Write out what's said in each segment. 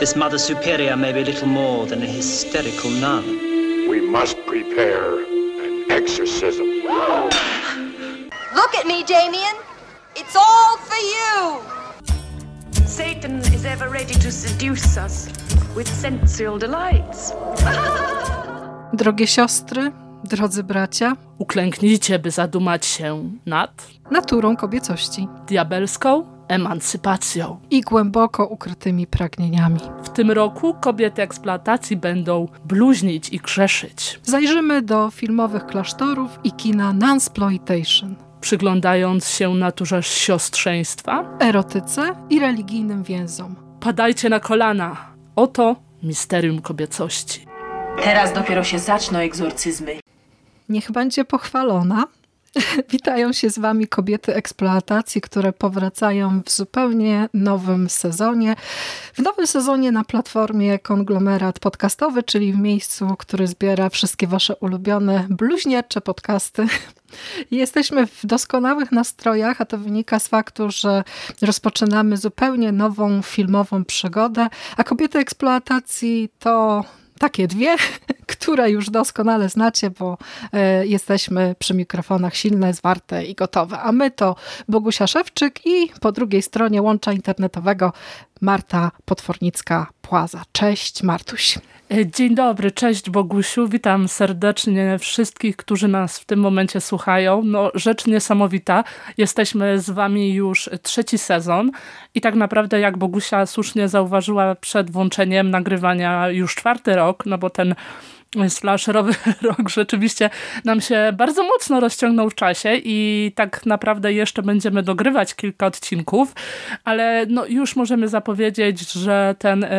This Mother Superior may be little more than a hysterical nun. We must prepare an exorcism. Look at me, Damien. It's all for you. Satan is ever ready to seduce us with sensual delights. Drogie siostry, drodzy bracia, Uklęknijcie, by zadumać się nad naturą kobiecości diabelską emancypacją. i głęboko ukrytymi pragnieniami. W tym roku kobiety eksploatacji będą bluźnić i grzeszyć, Zajrzymy do filmowych klasztorów i kina Nunsploitation, przyglądając się naturze siostrzeństwa. erotyce i religijnym więzom. Padajcie na kolana. Oto misterium kobiecości. Teraz dopiero się zaczną egzorcyzmy. Niech będzie pochwalona. Witają się z Wami kobiety eksploatacji, które powracają w zupełnie nowym sezonie. W nowym sezonie na platformie Konglomerat Podcastowy, czyli w miejscu, który zbiera wszystkie Wasze ulubione bluźniercze podcasty. Jesteśmy w doskonałych nastrojach, a to wynika z faktu, że rozpoczynamy zupełnie nową filmową przygodę, a kobiety eksploatacji to takie dwie, które już doskonale znacie, bo e, jesteśmy przy mikrofonach silne, zwarte i gotowe. A my to Bogusia Szewczyk i po drugiej stronie łącza internetowego Marta Potwornicka-Płaza. Cześć Martuś. E, Dzień dobry, cześć Bogusiu, witam serdecznie wszystkich, którzy nas w tym momencie słuchają. No, rzecz niesamowita, jesteśmy z wami już trzeci sezon i tak naprawdę, jak Bogusia słusznie zauważyła przed włączeniem nagrywania już czwarty rok, no bo ten slasherowy rok rzeczywiście nam się bardzo mocno rozciągnął w czasie i tak naprawdę jeszcze będziemy dogrywać kilka odcinków, ale no już możemy zapowiedzieć, że ten e,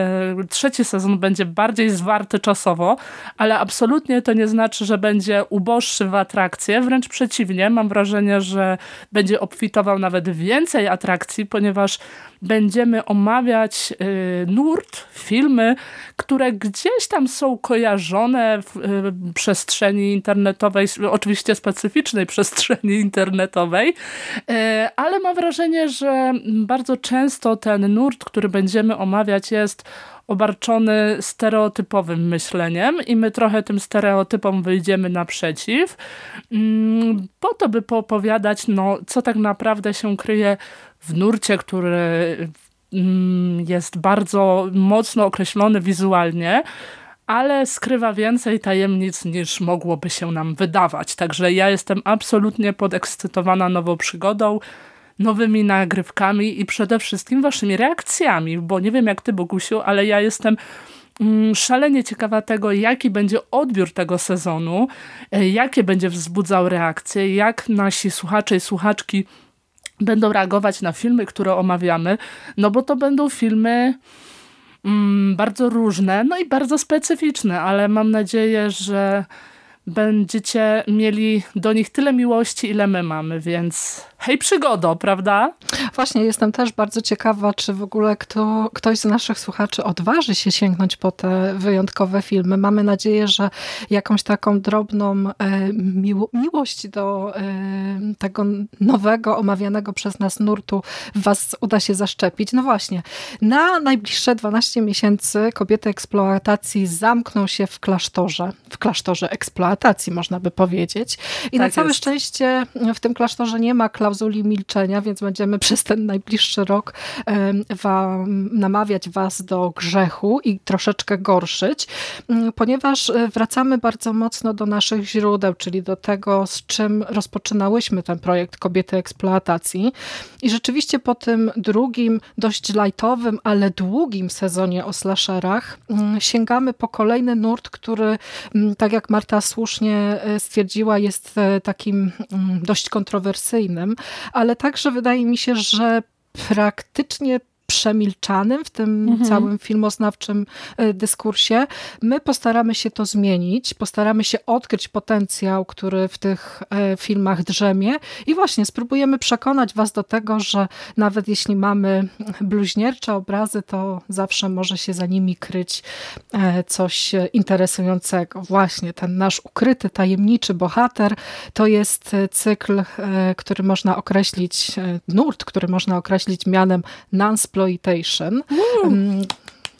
trzeci sezon będzie bardziej zwarty czasowo, ale absolutnie to nie znaczy, że będzie uboższy w atrakcje, wręcz przeciwnie, mam wrażenie, że będzie obfitował nawet więcej atrakcji, ponieważ będziemy omawiać y, nurt, filmy, które gdzieś tam są kojarzone w y, przestrzeni internetowej, oczywiście specyficznej przestrzeni internetowej, y, ale mam wrażenie, że bardzo często ten nurt, który będziemy omawiać jest obarczony stereotypowym myśleniem i my trochę tym stereotypom wyjdziemy naprzeciw, mm, po to, by poopowiadać, no, co tak naprawdę się kryje w nurcie, który mm, jest bardzo mocno określony wizualnie, ale skrywa więcej tajemnic niż mogłoby się nam wydawać. Także ja jestem absolutnie podekscytowana nową przygodą, nowymi nagrywkami i przede wszystkim waszymi reakcjami, bo nie wiem jak ty Bogusiu, ale ja jestem mm, szalenie ciekawa tego, jaki będzie odbiór tego sezonu, e, jakie będzie wzbudzał reakcje, jak nasi słuchacze i słuchaczki będą reagować na filmy, które omawiamy, no bo to będą filmy mm, bardzo różne, no i bardzo specyficzne, ale mam nadzieję, że będziecie mieli do nich tyle miłości, ile my mamy, więc hej przygodo, prawda? Właśnie jestem też bardzo ciekawa, czy w ogóle kto, ktoś z naszych słuchaczy odważy się sięgnąć po te wyjątkowe filmy. Mamy nadzieję, że jakąś taką drobną e, miło, miłość do e, tego nowego, omawianego przez nas nurtu was uda się zaszczepić. No właśnie, na najbliższe 12 miesięcy kobiety eksploatacji zamkną się w klasztorze, w klasztorze eksploatacji można by powiedzieć. I na Tak całe jest. szczęście w tym klasztorze nie ma klauzuli milczenia, więc będziemy przez ten najbliższy rok wam, namawiać was do grzechu i troszeczkę gorszyć, mm, ponieważ e, wracamy bardzo mocno do naszych źródeł, czyli do tego, z czym rozpoczynałyśmy ten projekt Kobiety Eksploatacji. I rzeczywiście po tym drugim, dość lajtowym, ale długim sezonie o slasherach mm, sięgamy po kolejny nurt, który, mm, tak jak Marta słusznie e, stwierdziła, jest e, takim mm, dość kontrowersyjnym, ale także wydaje mi się, że praktycznie przemilczanym w tym całym filmoznawczym e, dyskursie. My postaramy się to zmienić, postaramy się odkryć potencjał, który w tych e, filmach drzemie i właśnie spróbujemy przekonać was do tego, że nawet jeśli mamy bluźniercze obrazy, to zawsze może się za nimi kryć e, coś interesującego. Właśnie ten nasz ukryty, tajemniczy bohater to jest cykl, który można określić, nurt, który można określić mianem Nunsploitation. Mm,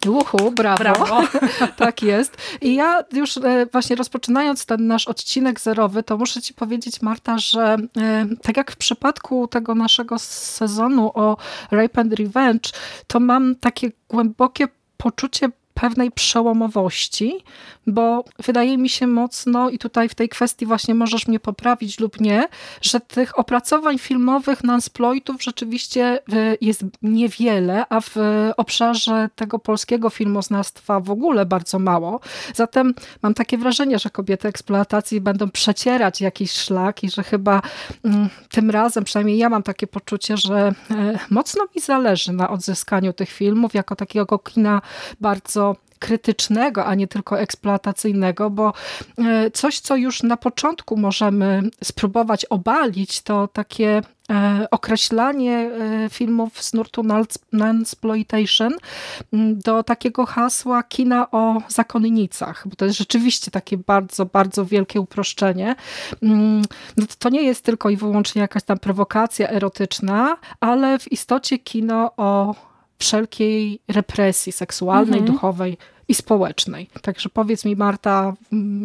Uhu, brawo. brawo. tak jest. I ja już e, właśnie rozpoczynając ten nasz odcinek zerowy, to muszę ci powiedzieć, Marta, że e, tak jak w przypadku tego naszego sezonu o Rape and Revenge, to mam takie głębokie poczucie pewnej przełomowości, bo wydaje mi się mocno, i tutaj w tej kwestii właśnie możesz mnie poprawić lub nie, że tych opracowań filmowych non-sploitów rzeczywiście e, jest niewiele, a w obszarze tego polskiego filmoznawstwa w ogóle bardzo mało. Zatem mam takie wrażenie, że kobiety eksploatacji będą przecierać jakiś szlak i że chyba mm, tym razem, przynajmniej ja mam takie poczucie, że e, mocno mi zależy na odzyskaniu tych filmów jako takiego kina bardzo krytycznego, a nie tylko eksploatacyjnego, bo e, coś, co już na początku możemy spróbować obalić, to takie e, określanie e, filmów z nurtu non-exploitation do takiego hasła kina o zakonnicach, bo to jest rzeczywiście takie bardzo, bardzo wielkie uproszczenie. No to nie jest tylko i wyłącznie jakaś tam prowokacja erotyczna, ale w istocie kino o wszelkiej represji seksualnej, mhm. duchowej i społecznej. Także powiedz mi, Marta,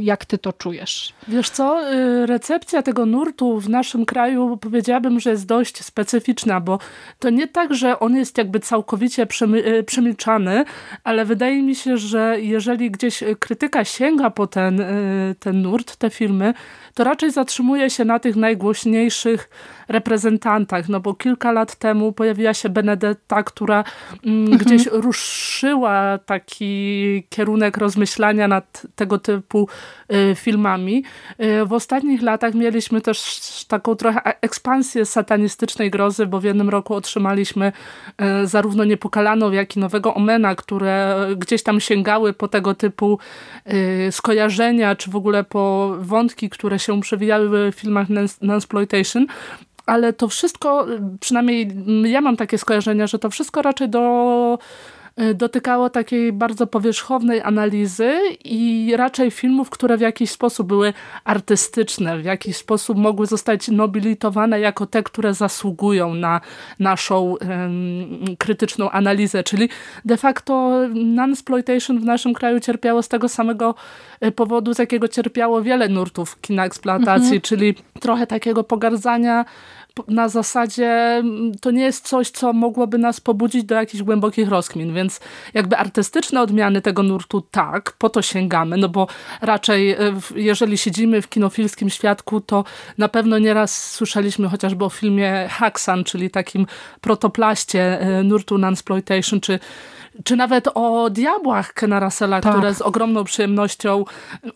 jak ty to czujesz? Wiesz co, y, recepcja tego nurtu w naszym kraju powiedziałabym, że jest dość specyficzna, bo to nie tak, że on jest jakby całkowicie y, przemilczany, ale wydaje mi się, że jeżeli gdzieś krytyka sięga po ten, y, ten nurt, te filmy, to raczej zatrzymuje się na tych najgłośniejszych reprezentantach, no bo kilka lat temu pojawiła się Benedetta, która mm, mhm. gdzieś ruszyła taki kierunek rozmyślania nad tego typu y, filmami. Y, w ostatnich latach mieliśmy też taką trochę ekspansję satanistycznej grozy, bo w jednym roku otrzymaliśmy y, zarówno Niepokalaną, jak i Nowego Omena, które gdzieś tam sięgały po tego typu skojarzenia, czy w ogóle po wątki, które się przewijały w filmach Nansploitation, ale to wszystko, przynajmniej ja mam takie skojarzenia, że to wszystko raczej do dotykało takiej bardzo powierzchownej analizy i raczej filmów, które w jakiś sposób były artystyczne, w jakiś sposób mogły zostać nobilitowane jako te, które zasługują na naszą um, krytyczną analizę, czyli de facto non-exploitation w naszym kraju cierpiało z tego samego y, powodu, z jakiego cierpiało wiele nurtów kina eksploatacji, mhm. czyli trochę takiego pogardzania na zasadzie to nie jest coś, co mogłoby nas pobudzić do jakichś głębokich rozkmin, więc jakby artystyczne odmiany tego nurtu tak, po to sięgamy, no bo raczej e, jeżeli siedzimy w kinofilskim świadku, to na pewno nieraz słyszeliśmy chociażby o filmie Haxan, czyli takim protoplaście e, nurtu Nansploitation, czy czy nawet o diabłach Kena Russella, tak. które z ogromną przyjemnością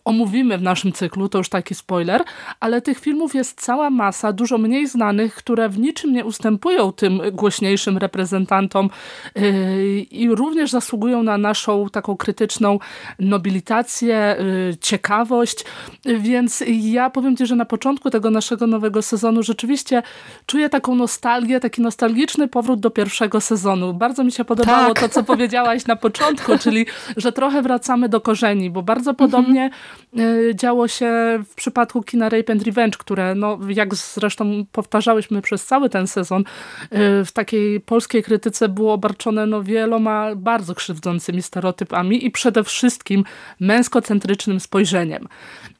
omówimy w naszym cyklu, to już taki spoiler, ale tych filmów jest cała masa, dużo mniej znanych, które w niczym nie ustępują tym głośniejszym reprezentantom yy, i również zasługują na naszą taką krytyczną nobilitację, yy, ciekawość, więc ja powiem Ci, że na początku tego naszego nowego sezonu rzeczywiście czuję taką nostalgię, taki nostalgiczny powrót do pierwszego sezonu. Bardzo mi się podobało tak. to, co powiedziałam powiedziałaś na początku, czyli że trochę wracamy do korzeni, bo bardzo podobnie mhm. działo się w przypadku kina Rape and Revenge, które no, jak zresztą powtarzałyśmy przez cały ten sezon, y, w takiej polskiej krytyce było obarczone no, wieloma bardzo krzywdzącymi stereotypami i przede wszystkim męskocentrycznym spojrzeniem.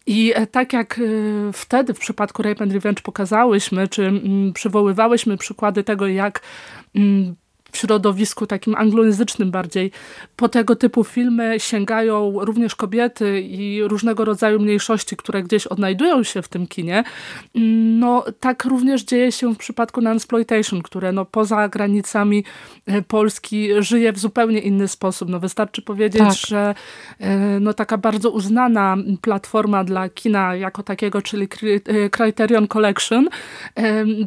I e, tak jak e, wtedy w przypadku Rape and Revenge pokazałyśmy, czy mm, przywoływałyśmy przykłady tego, jak mm, w środowisku takim anglojęzycznym bardziej. Po tego typu filmy sięgają również kobiety i różnego rodzaju mniejszości, które gdzieś odnajdują się w tym kinie. No tak również dzieje się w przypadku Nansploitation, które no, poza granicami e, Polski żyje w zupełnie inny sposób. No wystarczy powiedzieć, tak. że e, no, taka bardzo uznana platforma dla kina jako takiego, czyli e, Criterion Collection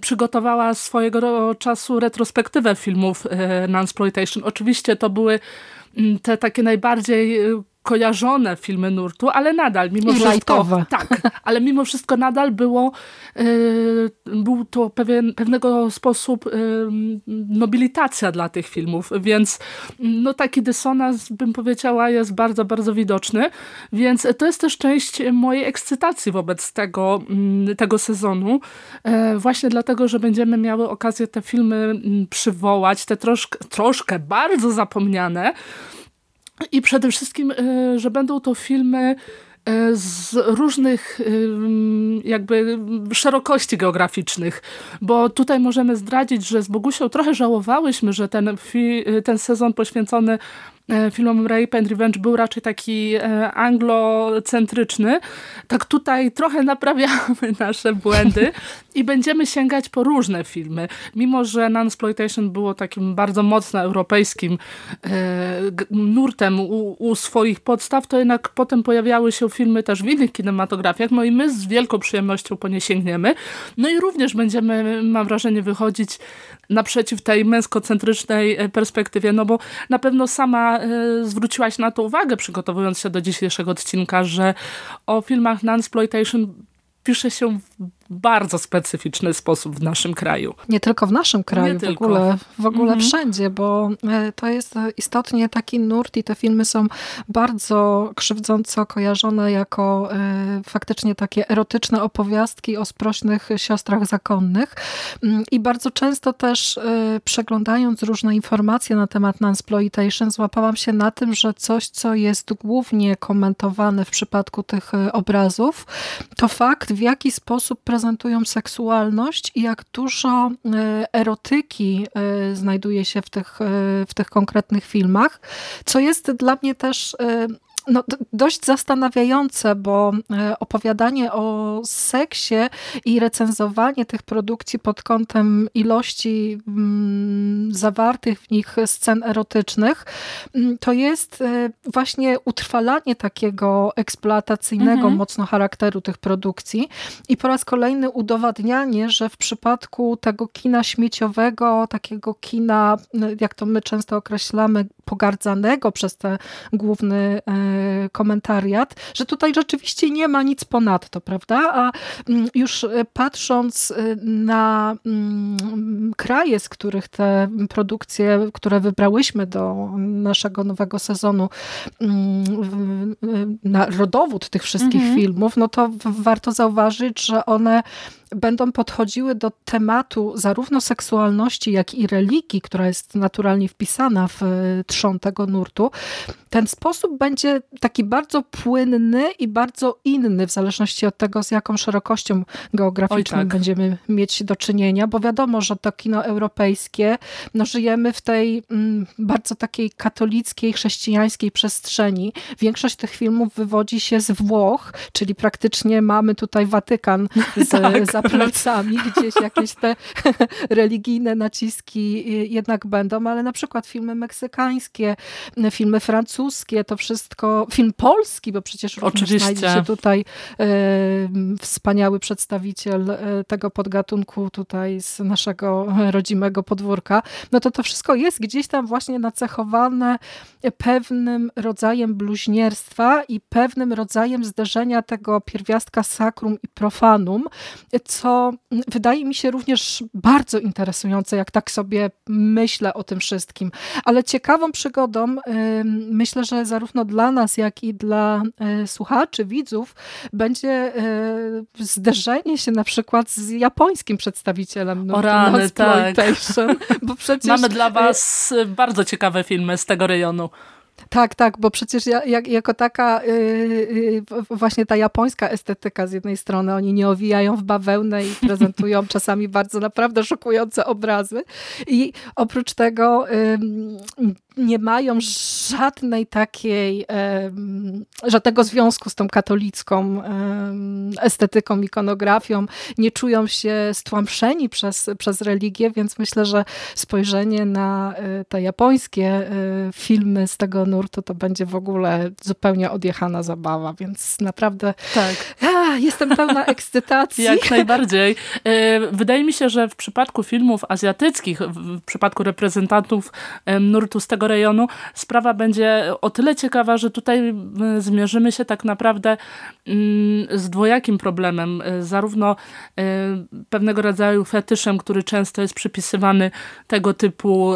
przygotowała swojego czasu retrospektywę filmów E, Nansploitation. Oczywiście to były mm, te takie najbardziej e, kojarzone filmy nurtu, ale nadal mimo I wszystko tak, ale mimo wszystko nadal było yy, był to pewien, pewnego sposób yy, nobilitacja dla tych filmów, więc no taki dysonans bym powiedziała jest bardzo, bardzo widoczny, więc to jest też część mojej ekscytacji wobec tego, yy, tego sezonu, e, właśnie dlatego, że będziemy miały okazję te filmy mm, przywołać, te troszkę, troszkę bardzo zapomniane, I przede wszystkim, że będą to filmy E, z różnych jakby szerokości geograficznych, bo tutaj możemy zdradzić, że z Bogusią trochę żałowałyśmy, że ten, ten sezon poświęcony E, filmom Rape and Revenge był raczej taki e, anglocentryczny, tak tutaj trochę naprawiamy nasze błędy i będziemy sięgać po różne filmy. Mimo, że Nunsploitation było takim bardzo mocno europejskim e, nurtem u, u, swoich podstaw, to jednak potem pojawiały się filmy też w innych kinematografiach, no i my z wielką przyjemnością po nie sięgniemy. No i również będziemy, mam wrażenie, wychodzić naprzeciw tej męskocentrycznej perspektywie, no bo na pewno sama E, zwróciłaś na to uwagę, przygotowując się do dzisiejszego odcinka, że o filmach Nunsploitation pisze się bardzo specyficzny sposób w naszym kraju. Nie tylko w naszym kraju, w ogóle, w ogóle mhm. wszędzie, bo e, to jest istotnie taki nurt i te filmy są bardzo krzywdząco kojarzone jako e, faktycznie takie erotyczne opowiastki o sprośnych siostrach zakonnych mm, i bardzo często też e, przeglądając różne informacje na temat Nansploitation złapałam się na tym, że coś, co jest głównie komentowane w przypadku tych obrazów, to fakt, w jaki sposób prezentują seksualność i jak dużo e, erotyki e, znajduje się w tych, e, w tych konkretnych filmach, co jest dla mnie też no, dość zastanawiające, bo e, opowiadanie o seksie i recenzowanie tych produkcji pod kątem ilości mm, zawartych w nich scen erotycznych, mm, to jest e, właśnie utrwalanie takiego eksploatacyjnego mhm. mocno charakteru tych produkcji i po raz kolejny udowadnianie, że w przypadku tego kina śmieciowego, takiego kina, jak to my często określamy, pogardzanego przez ten główny e, komentariat, że tutaj rzeczywiście nie ma nic ponadto, prawda? A mm, już e, patrząc e, na mm, kraje, z których te produkcje, które wybrałyśmy do naszego nowego sezonu, mm, na rodowód tych wszystkich mhm. filmów, no to warto zauważyć, że one będą podchodziły do tematu zarówno seksualności, jak i religii, która jest naturalnie wpisana w e, trzon tego nurtu, ten sposób będzie taki bardzo płynny i bardzo inny, w zależności od tego, z jaką szerokością geograficzną tak. będziemy mieć do czynienia, bo wiadomo, że to kino europejskie, no żyjemy w tej mm, bardzo takiej katolickiej, chrześcijańskiej przestrzeni. Większość tych filmów wywodzi się z Włoch, czyli praktycznie mamy tutaj Watykan z, tak. za plecami, gdzieś jakieś te religijne naciski jednak będą, ale na przykład filmy meksykańskie, filmy francuskie, to wszystko, film polski, bo przecież również znajdzie się tutaj e, wspaniały przedstawiciel e, tego podgatunku tutaj z naszego rodzimego podwórka, no to to wszystko jest gdzieś tam właśnie nacechowane pewnym rodzajem bluźnierstwa i pewnym rodzajem zderzenia tego pierwiastka sakrum i profanum, co wydaje mi się również bardzo interesujące, jak tak sobie myślę o tym wszystkim. Ale ciekawą przygodą, myślę, że zarówno dla nas, jak i dla e, słuchaczy, widzów, będzie e, zderzenie się na przykład z japońskim przedstawicielem o rany, tak. Bo przecież... Mamy dla was bardzo ciekawe filmy z tego rejonu. Tak, tak, bo przecież ja, jak, jako taka yy, właśnie ta japońska estetyka z jednej strony, oni nie owijają w bawełnę i prezentują czasami bardzo naprawdę szokujące obrazy i oprócz tego yy, nie mają żadnej takiej, żadnego związku z tą katolicką estetyką, ikonografią, nie czują się stłamszeni przez, przez religię, więc myślę, że spojrzenie na e, te japońskie e, filmy z tego nurtu to będzie w ogóle zupełnie odjechana zabawa, więc naprawdę tak. Ja, jestem pełna ekscytacji. Jak najbardziej. E, wydaje mi się, że w przypadku filmów azjatyckich, w przypadku reprezentantów nurtu z tego rejonu, sprawa będzie o tyle ciekawa, że tutaj zmierzymy się tak naprawdę mm, z dwojakim problemem. E, zarówno e, pewnego rodzaju fetyszem, który często jest przypisywany tego typu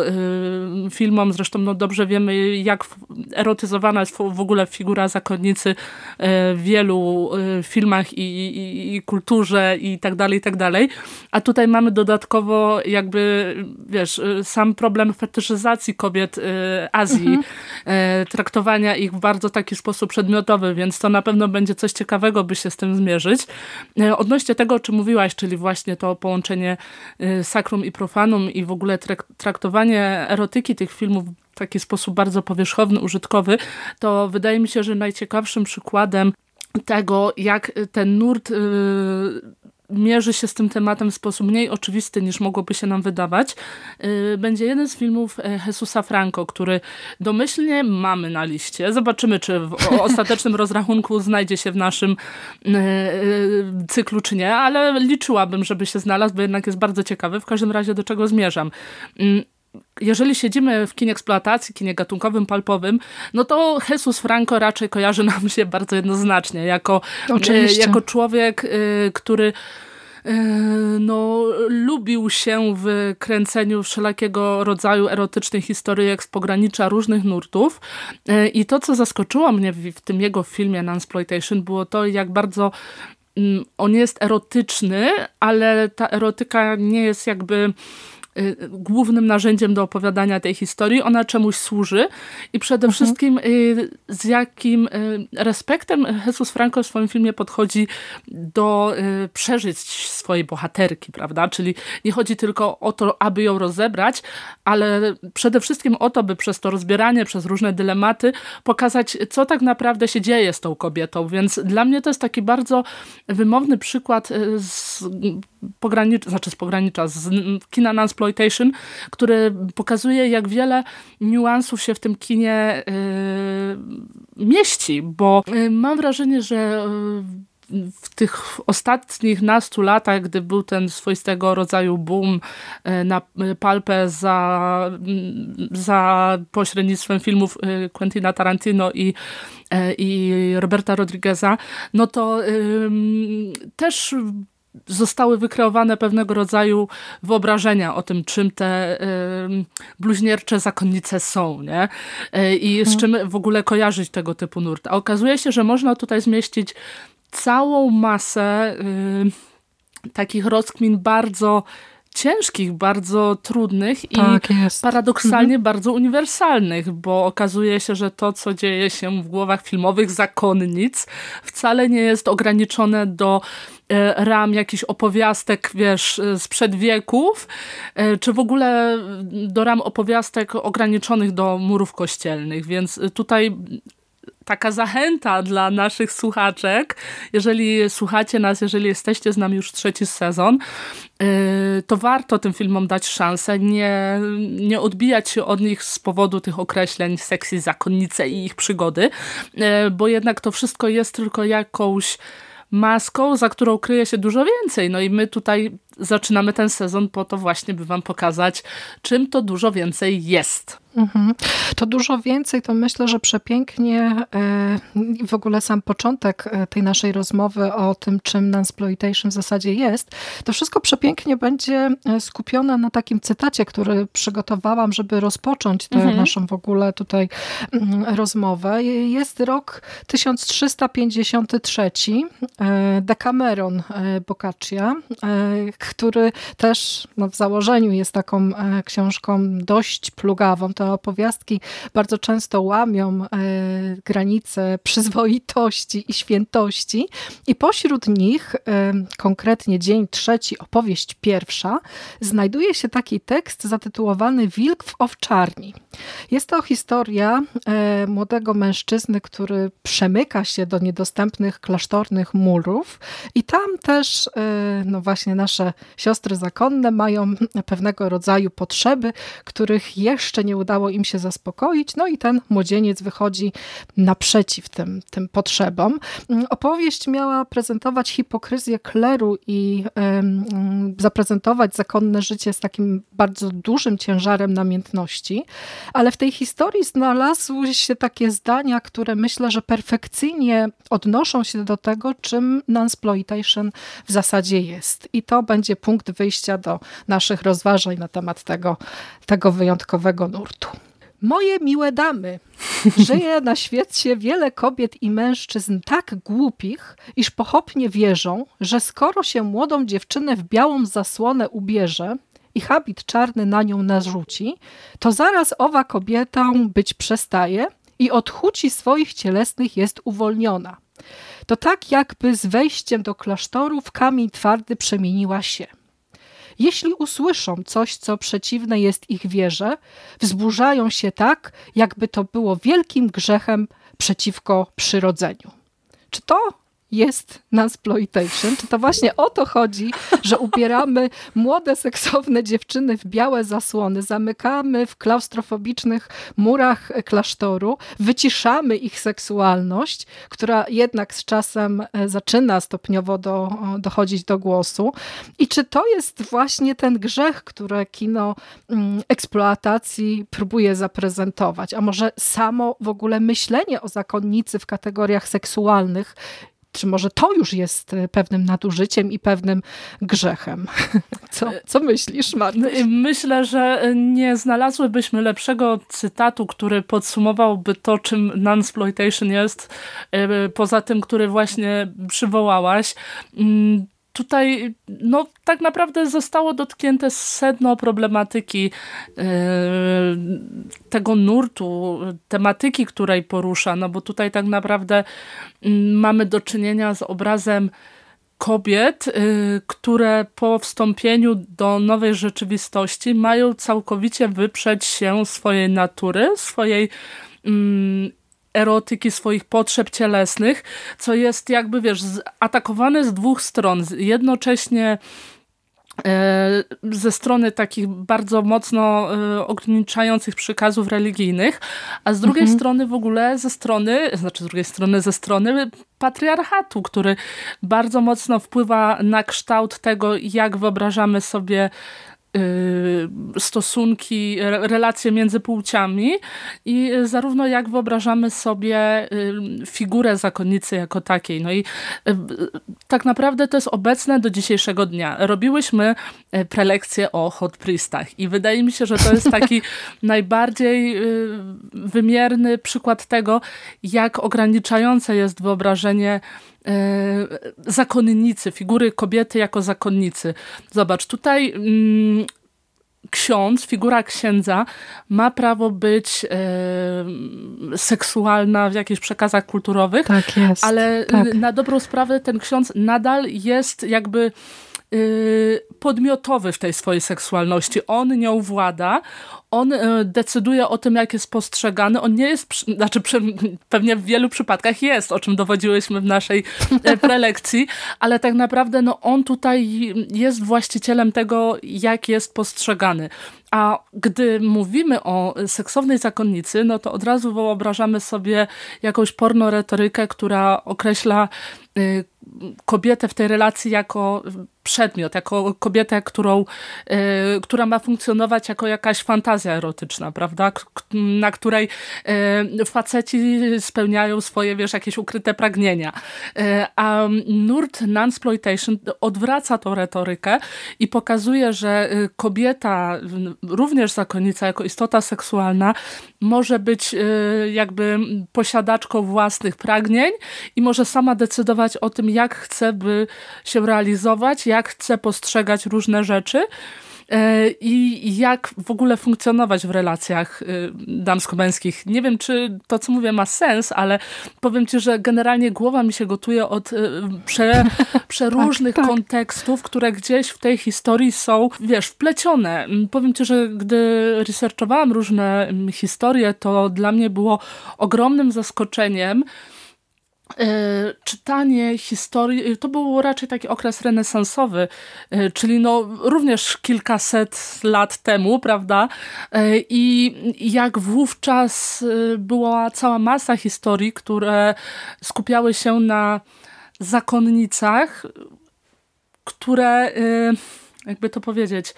filmom. Zresztą no dobrze wiemy, jak erotyzowana jest w ogóle figura zakonnicy w wielu filmach i, i, i kulturze i tak dalej, i tak dalej. A tutaj mamy dodatkowo jakby, wiesz, sam problem fetyszyzacji kobiet Azji, mhm. e, traktowania ich w bardzo taki sposób przedmiotowy, więc to na pewno będzie coś ciekawego, by się z tym zmierzyć. E, odnośnie tego, o czym mówiłaś, czyli właśnie to połączenie sakrum i profanum i w ogóle traktowanie erotyki tych filmów w taki sposób bardzo powierzchowny, użytkowy, to wydaje mi się, że najciekawszym przykładem tego, jak ten nurt mierzy się z tym tematem w sposób mniej oczywisty niż mogłoby się nam wydawać, y, będzie jeden z filmów e, Jesusa Franco, który domyślnie mamy na liście. Zobaczymy, czy w ostatecznym rozrachunku znajdzie się w naszym e, e, cyklu, czy nie, ale liczyłabym, żeby się znalazł, bo jednak jest bardzo ciekawy. W każdym razie do czego zmierzam mm, jeżeli siedzimy w kinie eksploatacji, kinie gatunkowym, palpowym, no to Jesus Franco raczej kojarzy nam się bardzo jednoznacznie jako, Oczywiście. jako człowiek, y, który y, no, lubił się w kręceniu wszelakiego rodzaju erotycznych historyjek z pogranicza różnych nurtów i to, co zaskoczyło mnie w, w tym jego filmie Nansploitation było to, jak bardzo mm, on jest erotyczny, ale ta erotyka nie jest jakby głównym narzędziem do opowiadania tej historii. Ona czemuś służy i przede mhm. wszystkim y, z jakim y, respektem Jesus Franco w swoim filmie podchodzi do przeżyć swojej bohaterki, prawda? Czyli nie chodzi tylko o to, aby ją rozebrać, ale przede wszystkim o to, by przez to rozbieranie, przez różne dylematy pokazać, co tak naprawdę się dzieje z tą kobietą. Więc dla mnie to jest taki bardzo wymowny przykład z pogranicza, znaczy z pogranicza, z kina Nansploitation, który pokazuje, jak wiele niuansów się w tym kinie yy, mieści, bo yy, mam wrażenie, że yy, w tych ostatnich nastu latach, gdy był ten swoistego rodzaju boom na palpę za, za pośrednictwem filmów Quentina Tarantino i, i Roberta Rodrigueza, no to też zostały wykreowane pewnego rodzaju wyobrażenia o tym, czym te y, bluźniercze zakonnice są, nie? Y, I z mhm. czym w ogóle kojarzyć tego typu nurt. A okazuje się, że można tutaj zmieścić całą masę y, takich rozkmin bardzo ciężkich, bardzo trudnych tak, i jest. paradoksalnie mhm. bardzo uniwersalnych, bo okazuje się, że to, co dzieje się w głowach filmowych zakonnic wcale nie jest ograniczone do e, ram jakichś opowiastek, wiesz, sprzed wieków, e, czy w ogóle do ram opowiastek ograniczonych do murów kościelnych, więc tutaj taka zachęta dla naszych słuchaczek, jeżeli słuchacie nas, jeżeli jesteście z nami już trzeci sezon, to warto tym filmom dać szansę, nie, nie odbijać się od nich z powodu tych określeń seksy, zakonnice i ich przygody, bo jednak to wszystko jest tylko jakąś maską, za którą kryje się dużo więcej. No i my tutaj zaczynamy ten sezon po to właśnie, by wam pokazać, czym to dużo więcej jest. Mhm. To dużo więcej, to myślę, że przepięknie e, w ogóle sam początek e, tej naszej rozmowy o tym, czym Nansploitation w zasadzie jest, to wszystko przepięknie będzie e, skupione na takim cytacie, który przygotowałam, żeby rozpocząć tę mhm. naszą w ogóle tutaj mm, rozmowę. Jest rok 1353, Decameron Boccaccia, który też no, w założeniu jest taką książką dość plugawą, to opowiastki bardzo często łamią e, granice przyzwoitości i świętości. I pośród nich, e, konkretnie dzień trzeci, opowieść pierwsza, znajduje się taki tekst zatytułowany Wilk w owczarni. Jest to historia e, młodego mężczyzny, który przemyka się do niedostępnych klasztornych murów. I tam też no właśnie nasze siostry zakonne mają pewnego rodzaju potrzeby, których jeszcze nie udało im się zaspokoić, no i ten młodzieniec wychodzi naprzeciw tym, tym potrzebom. Opowieść miała prezentować hipokryzję kleru i zaprezentować zakonne życie z takim bardzo dużym ciężarem namiętności, ale w tej historii znalazły się takie zdania, które myślę, że perfekcyjnie odnoszą się do tego, czym nansploitation w zasadzie jest. I to będzie punkt wyjścia do naszych rozważań na temat tego, tego wyjątkowego nurtu. Moje miłe damy, żyje na świecie wiele kobiet i mężczyzn tak głupich, iż pochopnie wierzą, że skoro się młodą dziewczynę w białą zasłonę ubierze i habit czarny na nią narzuci, to zaraz owa kobieta być przestaje i od chuci swoich cielesnych jest uwolniona. To tak jakby z wejściem do klasztoru w kamień twardy przemieniła się. Jeśli usłyszą coś, co przeciwne jest ich wierze, wzburzają się tak, jakby to było wielkim grzechem przeciwko przyrodzeniu. Czy to jest nansploitation? Czy to właśnie o to chodzi, że ubieramy młode, seksowne dziewczyny w białe zasłony, zamykamy w klaustrofobicznych murach klasztoru, wyciszamy ich seksualność, która jednak z czasem e, zaczyna stopniowo do, dochodzić do głosu. I czy to jest właśnie ten grzech, który kino mm, eksploatacji próbuje zaprezentować? A może samo w ogóle myślenie o zakonnicy w kategoriach seksualnych czy może to już jest e, pewnym nadużyciem i pewnym grzechem? Co, co myślisz, Marta? Myślę, że nie znalazłybyśmy lepszego cytatu, który podsumowałby to, czym non-exploitation jest, e, poza tym, który właśnie przywołałaś. Mm, tutaj no, tak naprawdę zostało dotknięte sedno problematyki yy, tego nurtu, tematyki, której porusza, no bo tutaj tak naprawdę yy, mamy do czynienia z obrazem kobiet, yy, które po wstąpieniu do nowej rzeczywistości mają całkowicie wyprzeć się swojej natury, swojej mm, erotyki, swoich potrzeb cielesnych, co jest jakby, wiesz, atakowane z dwóch stron. Jednocześnie e, ze strony takich bardzo mocno e, ograniczających przekazów religijnych, a z drugiej mhm. strony w ogóle ze strony, znaczy z drugiej strony ze strony patriarchatu, który bardzo mocno wpływa na kształt tego, jak wyobrażamy sobie stosunki, relacje między płciami i zarówno jak wyobrażamy sobie y, figurę zakonnicy jako takiej. No i y, tak naprawdę to jest obecne do dzisiejszego dnia. Robiłyśmy prelekcje o hot priestach i wydaje mi się, że to jest taki najbardziej wymierny przykład tego, jak ograniczające jest wyobrażenie zakonnicy, figury kobiety jako zakonnicy. Zobacz, tutaj mm, ksiądz, figura księdza ma prawo być e, seksualna w jakichś przekazach kulturowych, tak jest, ale tak. na dobrą sprawę ten ksiądz nadal jest jakby podmiotowy w tej swojej seksualności. On nią włada, on y, decyduje o tym, jak jest postrzegany. On nie jest, znaczy pewnie w wielu przypadkach jest, o czym dowodziłyśmy w naszej e, prelekcji, ale tak naprawdę no, on tutaj jest właścicielem tego, jak jest postrzegany. A gdy mówimy o seksownej zakonnicy, no to od razu wyobrażamy sobie jakąś pornoretorykę, która określa y, kobietę w tej relacji jako przedmiot, jako kobietę, którą, y, która ma funkcjonować jako jakaś fantazja erotyczna, prawda? K na której y, faceci spełniają swoje, wiesz, jakieś ukryte pragnienia. Y, a nurt Nunsploitation odwraca tą retorykę i pokazuje, że kobieta, również zakonnica, jako istota seksualna, może być jakby posiadaczką własnych pragnień i może sama decydować o tym, jak chce by się realizować, jak chcę postrzegać różne rzeczy e, i jak w ogóle funkcjonować w relacjach y, damsko-męskich. Nie wiem, czy to, co mówię, ma sens, ale powiem ci, że generalnie głowa mi się gotuje od y, prze, przeróżnych tak, tak. kontekstów, które gdzieś w tej historii są, wiesz, wplecione. Powiem ci, że gdy researchowałam różne historie, to dla mnie było ogromnym zaskoczeniem, E, czytanie historii, to był raczej taki okres renesansowy, e, czyli no również kilkaset lat temu, prawda? E, I jak wówczas była cała masa historii, które skupiały się na zakonnicach, które, jakby to powiedzieć,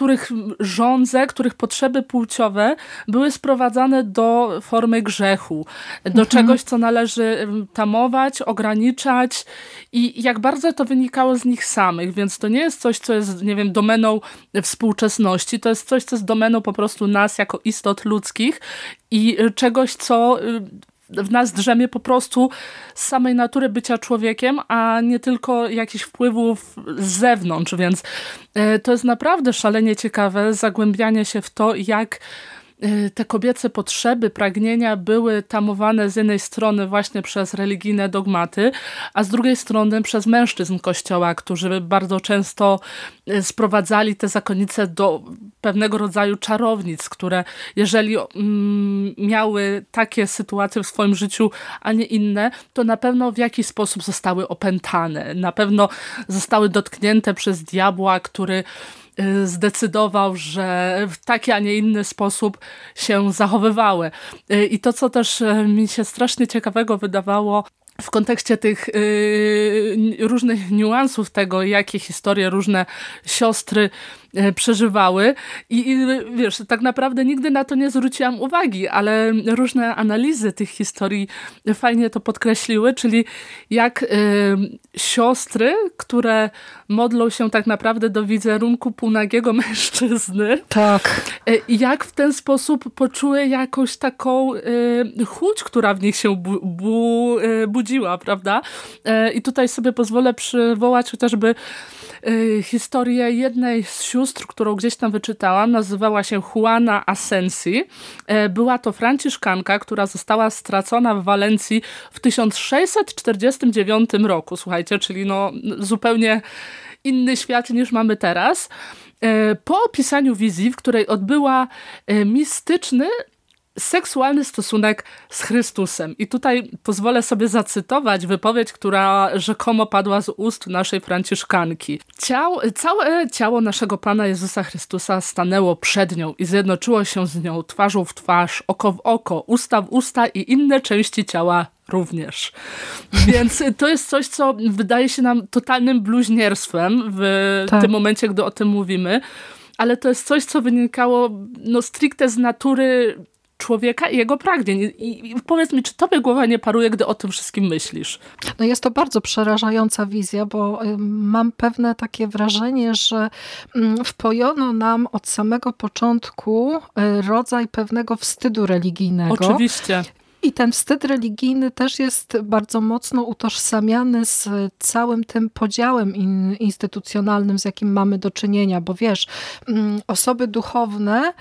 których żądze, których potrzeby płciowe były sprowadzane do formy grzechu, do mhm. czegoś, co należy tamować, ograniczać i jak bardzo to wynikało z nich samych, więc to nie jest coś, co jest, nie wiem, domeną współczesności, to jest coś, co jest domeną po prostu nas jako istot ludzkich i czegoś, co y, w nas drzemie po prostu z samej natury bycia człowiekiem, a nie tylko jakichś wpływów z zewnątrz, więc e, to jest naprawdę szalenie ciekawe zagłębianie się w to, jak te kobiece potrzeby, pragnienia były tamowane z jednej strony właśnie przez religijne dogmaty, a z drugiej strony przez mężczyzn kościoła, którzy bardzo często y, sprowadzali te zakonnice do pewnego rodzaju czarownic, które jeżeli mm, miały takie sytuacje w swoim życiu, a nie inne, to na pewno w jakiś sposób zostały opętane. Na pewno zostały dotknięte przez diabła, który y, zdecydował, że w taki, a nie inny sposób się zachowywały. Y, I to, co też y, mi się strasznie ciekawego wydawało w kontekście tych y, różnych niuansów tego, jakie historie różne siostry y, przeżywały I, I, wiesz, tak naprawdę nigdy na to nie zwróciłam uwagi, ale różne analizy tych historii fajnie to podkreśliły, czyli jak y, siostry, które modlą się tak naprawdę do wizerunku półnagiego mężczyzny, tak. jak w ten sposób poczuły jakąś taką chuć, która w nich się bu, bu, budzi prawda? E, I tutaj sobie pozwolę przywołać chociażby e, historię jednej z sióstr, którą gdzieś tam wyczytałam. Nazywała się Juana Asensi. E, była to franciszkanka, która została stracona w Walencji w 1649 roku. Słuchajcie, czyli no zupełnie inny świat niż mamy teraz. Po opisaniu wizji, w której odbyła mistyczny seksualny stosunek z Chrystusem. I tutaj pozwolę sobie zacytować wypowiedź, która rzekomo padła z ust naszej Franciszkanki. Ciało, całe ciało naszego Pana Jezusa Chrystusa stanęło przed nią i zjednoczyło się z nią twarzą w twarz, oko w oko, usta w usta i inne części ciała również. Więc to jest coś, co wydaje się nam totalnym bluźnierstwem w tak. tym momencie, gdy o tym mówimy ale to jest coś, co wynikało no, stricte z natury człowieka i jego pragnień. I, powiedz mi, czy tobie głowa nie paruje, gdy o tym wszystkim myślisz? No jest to bardzo przerażająca wizja, bo mam pewne takie wrażenie, że wpojono nam od samego początku y, rodzaj pewnego wstydu religijnego. Oczywiście. I ten wstyd religijny też jest bardzo mocno utożsamiany z całym tym podziałem in, instytucjonalnym, z jakim mamy do czynienia, bo wiesz, osoby duchowne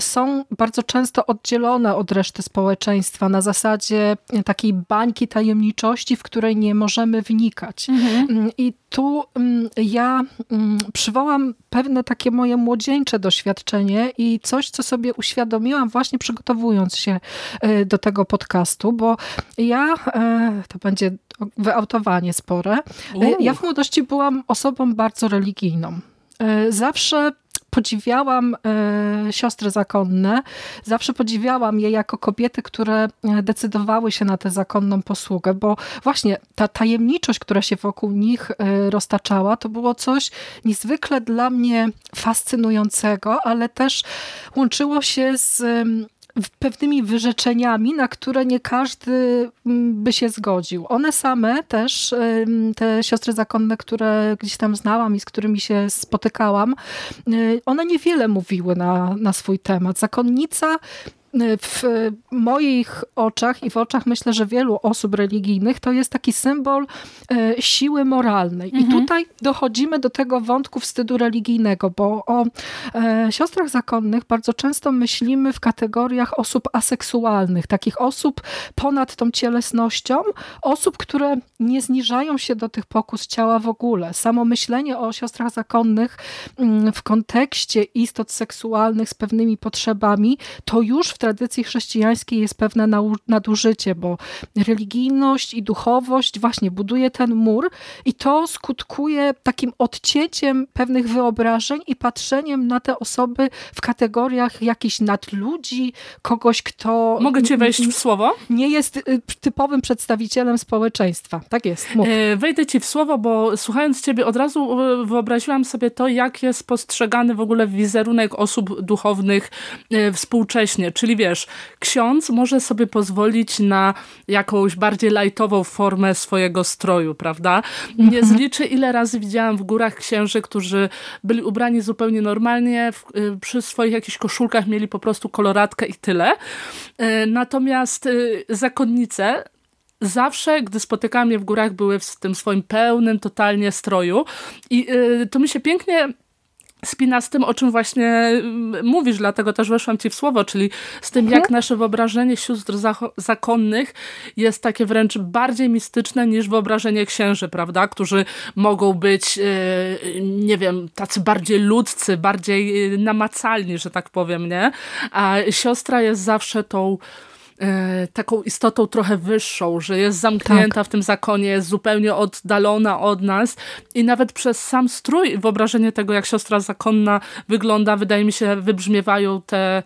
są bardzo często oddzielone od reszty społeczeństwa na zasadzie takiej bańki tajemniczości, w której nie możemy wnikać. Mhm. Mm, I tu mm, ja przywołam pewne takie moje młodzieńcze doświadczenie i coś, co sobie uświadomiłam właśnie przygotowując się e, do tego podcastu, bo ja, e, to będzie wyautowanie spore, e, ja w młodości byłam osobą bardzo religijną. Zawsze podziwiałam e, siostry zakonne. Zawsze podziwiałam je jako kobiety, które e, decydowały się na tę zakonną posługę, bo właśnie ta tajemniczość, która się wokół nich e, roztaczała, to było coś niezwykle dla mnie fascynującego, ale też łączyło się z pewnymi wyrzeczeniami, na które nie każdy mm, by się zgodził. One same też, te siostry zakonne, które gdzieś tam znałam i z którymi się spotykałam, y, one niewiele mówiły na, na swój temat. Zakonnica w moich oczach i w oczach myślę, że wielu osób religijnych to jest taki symbol e, siły moralnej. Mhm. I tutaj dochodzimy do tego wątku wstydu religijnego, bo o e, siostrach zakonnych bardzo często myślimy w kategoriach osób aseksualnych, takich osób ponad tą cielesnością, osób, które nie zniżają się do tych pokus ciała w ogóle. Samo myślenie o siostrach zakonnych mm, w kontekście istot seksualnych z pewnymi potrzebami, to już w tradycji chrześcijańskiej jest pewne nadużycie, bo religijność i duchowość właśnie buduje ten mur i to skutkuje takim odcięciem pewnych wyobrażeń i patrzeniem na te osoby w kategoriach jakichś nadludzi, kogoś, kto... Mogę cię wejść w słowo? Nie jest y, typowym przedstawicielem społeczeństwa. Tak jest, mów. E, wejdę ci w słowo, bo słuchając ciebie od razu y, wyobraziłam sobie to, jak jest postrzegany w ogóle wizerunek osób duchownych e, współcześnie, czyli Czyli wiesz, ksiądz może sobie pozwolić na jakąś bardziej lajtową formę swojego stroju, prawda? Nie mhm. zliczę, ile razy widziałam w górach księży, którzy byli ubrani zupełnie normalnie, w, y, przy swoich jakichś koszulkach mieli po prostu koloratkę i tyle. Y, natomiast y, zakonnice zawsze, gdy spotykałam je w górach, były w tym swoim pełnym totalnie stroju i to mi się pięknie spina z tym, o czym właśnie mm, mówisz, dlatego też weszłam ci w słowo, czyli z tym, jak mhm. nasze wyobrażenie sióstr zakonnych jest takie wręcz bardziej mistyczne niż wyobrażenie księży, prawda? Którzy mogą być, e, nie wiem, tacy bardziej ludzcy, bardziej e, namacalni, że tak powiem, nie? A siostra jest zawsze tą taką istotą trochę wyższą, że jest zamknięta tak. w tym zakonie, jest zupełnie oddalona od nas i nawet przez sam strój wyobrażenie tego, jak siostra zakonna wygląda, wydaje mi się, wybrzmiewają te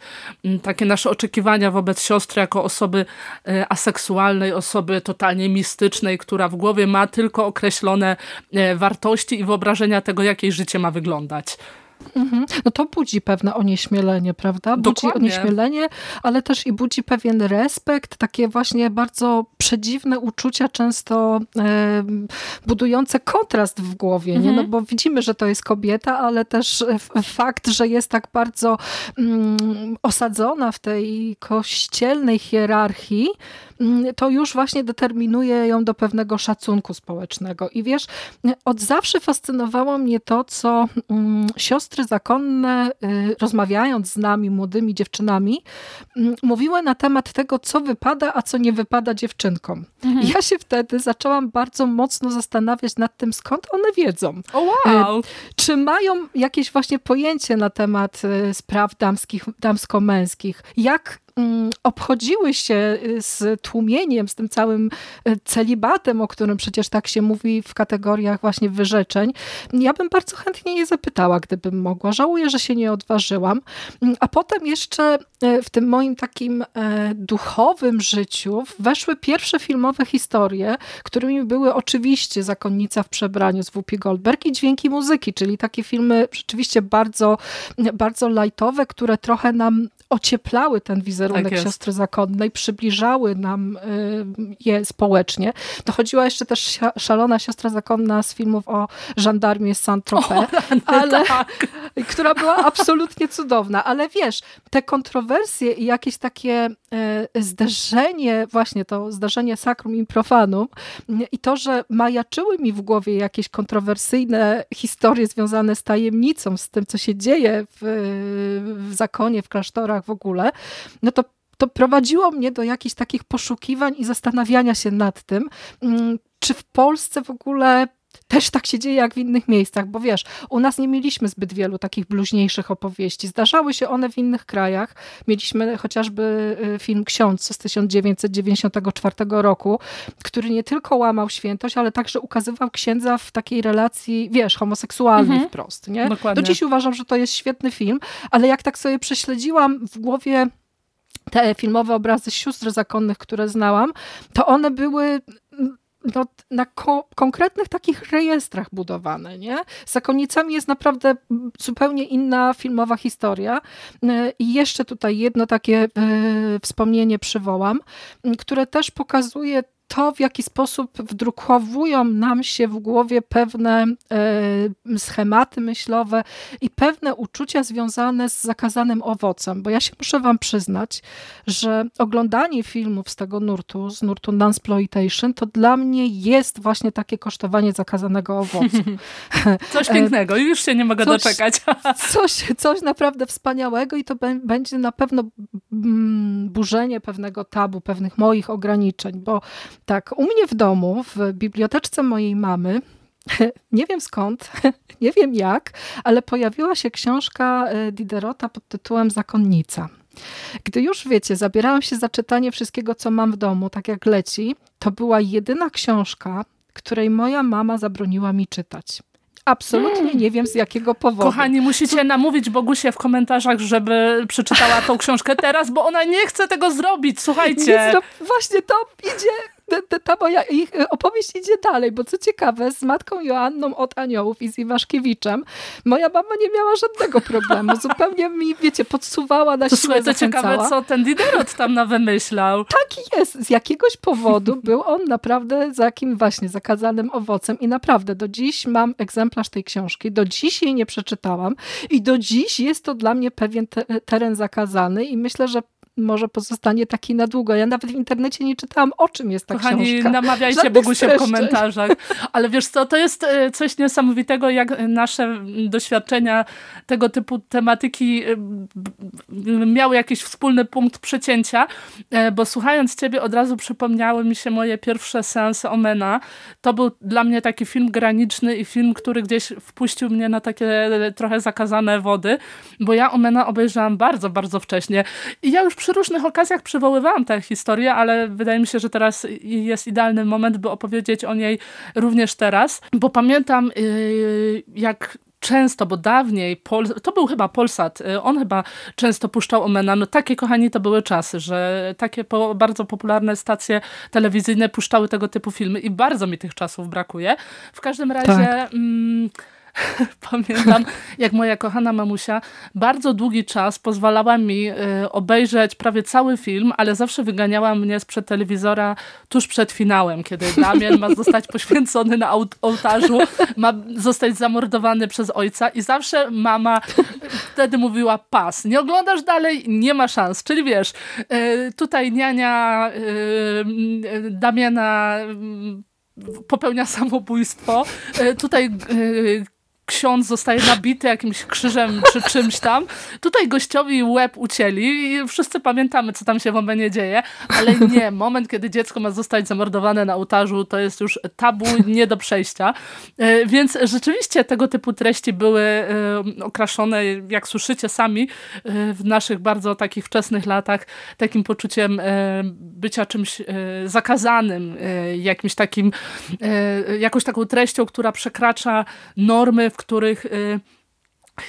takie nasze oczekiwania wobec siostry jako osoby e, aseksualnej, osoby totalnie mistycznej, która w głowie ma tylko określone e, wartości i wyobrażenia tego, jak jej życie ma wyglądać. Mhm. No to budzi pewne onieśmielenie, prawda? Budzi Dokładnie. onieśmielenie, ale też i budzi pewien respekt, takie właśnie bardzo przedziwne uczucia, często e, budujące kontrast w głowie, mhm. nie? No bo widzimy, że to jest kobieta, ale też fakt, że jest tak bardzo mm, osadzona w tej kościelnej hierarchii, to już właśnie determinuje ją do pewnego szacunku społecznego. I wiesz, od zawsze fascynowało mnie to, co mm, siostry zakonne, y, rozmawiając z nami, młodymi dziewczynami, mm, mówiły na temat tego, co wypada, a co nie wypada dziewczynkom. Mhm. Ja się wtedy zaczęłam bardzo mocno zastanawiać nad tym, skąd one wiedzą. Oh, wow. Czy mają jakieś właśnie pojęcie na temat y, spraw damskich, damsko-męskich? Jak Mm, obchodziły się y, z tłumieniem, z tym całym y, celibatem, o którym przecież tak się mówi w kategoriach właśnie wyrzeczeń. Ja bym bardzo chętnie je zapytała, gdybym mogła. Żałuję, że się nie odważyłam. Mm, a potem jeszcze y, w tym moim takim duchowym życiu weszły pierwsze filmowe historie, którymi były oczywiście Zakonnica w przebraniu z Whoopi Goldberg i Dźwięki muzyki, czyli takie filmy rzeczywiście bardzo, bardzo lajtowe, które trochę nam ocieplały ten wizerunek tak siostry zakonnej, przybliżały nam y, je społecznie. Dochodziła jeszcze też szalona siostra zakonna z filmów o żandarmie Saint-Tropez, ale tak. która była absolutnie cudowna. Ale wiesz, te kontrowersje i jakieś takie y, zderzenie, właśnie to zdarzenie sakrum i profanum i to, że majaczyły mi w głowie jakieś kontrowersyjne historie związane z tajemnicą, z tym, co się dzieje w, w zakonie, w klasztorach, w ogóle, no to to prowadziło mnie do jakichś takich poszukiwań i zastanawiania się nad tym, mm, czy w Polsce w ogóle też tak się dzieje jak w innych miejscach, bo wiesz, u nas nie mieliśmy zbyt wielu takich bluźniejszych opowieści. Zdarzały się one w innych krajach. Mieliśmy chociażby y, film Ksiądz z 1994 roku, który nie tylko łamał świętość, ale także ukazywał księdza w takiej relacji, wiesz, homoseksualnej mhm. wprost. Nie? Do dziś uważam, że to jest świetny film, ale jak tak sobie prześledziłam w głowie te filmowe obrazy sióstr zakonnych, które znałam, to one były no, na ko konkretnych takich rejestrach budowane. Nie? Z zakonnicami jest naprawdę zupełnie inna filmowa historia. I jeszcze tutaj jedno takie e, wspomnienie przywołam, które też pokazuje to, w jaki sposób wdrukowują nam się w głowie pewne e, schematy myślowe i pewne uczucia związane z zakazanym owocem. Bo ja się muszę wam przyznać, że oglądanie filmów z tego nurtu, z nurtu Nunsploitation, to dla mnie jest właśnie takie kosztowanie zakazanego owocu. Coś pięknego, już się nie mogę coś, doczekać. coś, coś naprawdę wspaniałego i to będzie na pewno mm, burzenie pewnego tabu, pewnych moich ograniczeń, bo tak, u mnie w domu, w biblioteczce mojej mamy, nie wiem skąd, nie wiem jak, ale pojawiła się książka e, Diderota pod tytułem Zakonnica. Gdy już wiecie, zabierałam się za czytanie wszystkiego, co mam w domu, tak jak leci, to była jedyna książka, której moja mama zabroniła mi czytać. Absolutnie nie wiem z jakiego powodu. Kochani, musicie Co... namówić Bogusię w komentarzach, żeby przeczytała tą książkę teraz, bo ona nie chce tego zrobić, słuchajcie. Właśnie to idzie ta, ta moja ich e, opowieść idzie dalej, bo co ciekawe, z matką Joanną od Aniołów i z Iwaszkiewiczem moja mama nie miała żadnego problemu. Zupełnie mi, wiecie, podsuwała na to siłę, słuchaj, to ciekawe, co ten Diderot tam na wymyślał. Tak jest. Z jakiegoś powodu był on naprawdę za jakim właśnie zakazanym owocem i naprawdę do dziś mam egzemplarz tej książki, do dziś jej nie przeczytałam i do dziś jest to dla mnie pewien te teren zakazany i myślę, że może pozostanie taki na długo. Ja nawet w internecie nie czytałam, o czym jest ta Kochani, książka. namawiajcie Żadnych Bogusię w komentarzach. Ale wiesz co, to jest e, coś niesamowitego, jak nasze doświadczenia tego typu tematyki e, miały jakiś wspólny punkt przecięcia, e, bo słuchając ciebie od razu przypomniały mi się moje pierwsze seanse Omena. To był dla mnie taki film graniczny i film, który gdzieś wpuścił mnie na takie trochę zakazane wody, bo ja Omena obejrzałam bardzo, bardzo wcześnie. I ja już przy różnych okazjach przywoływałam tę historię, ale wydaje mi się, że teraz jest idealny moment, by opowiedzieć o niej również teraz, bo pamiętam yy, jak często, bo dawniej, Pol, to był chyba Polsat, y, on chyba często puszczał Omena, no takie kochani to były czasy, że takie po, bardzo popularne stacje telewizyjne puszczały tego typu filmy i bardzo mi tych czasów brakuje. W każdym razie... Tak. Mm, Pamiętam, jak moja kochana mamusia bardzo długi czas pozwalała mi y, obejrzeć prawie cały film, ale zawsze wyganiała mnie sprzed telewizora tuż przed finałem, kiedy Damian ma zostać poświęcony na ołt- ołtarzu, ma zostać zamordowany przez ojca i zawsze mama wtedy mówiła pas, nie oglądasz dalej, nie ma szans. Czyli wiesz, y, tutaj niania y, Damiana popełnia samobójstwo. Tutaj ksiądz zostaje nabity jakimś krzyżem czy czymś tam. Tutaj gościowi łeb ucięli i wszyscy pamiętamy, co tam się w Omenie dzieje, ale nie, moment, kiedy dziecko ma zostać zamordowane na ołtarzu, to jest już tabu nie do przejścia. E, Więc rzeczywiście tego typu treści były e, okraszone, jak słyszycie sami, e, w naszych bardzo takich wczesnych latach, takim poczuciem bycia czymś zakazanym, jakimś takim, jakąś taką treścią, która przekracza normy, w których y,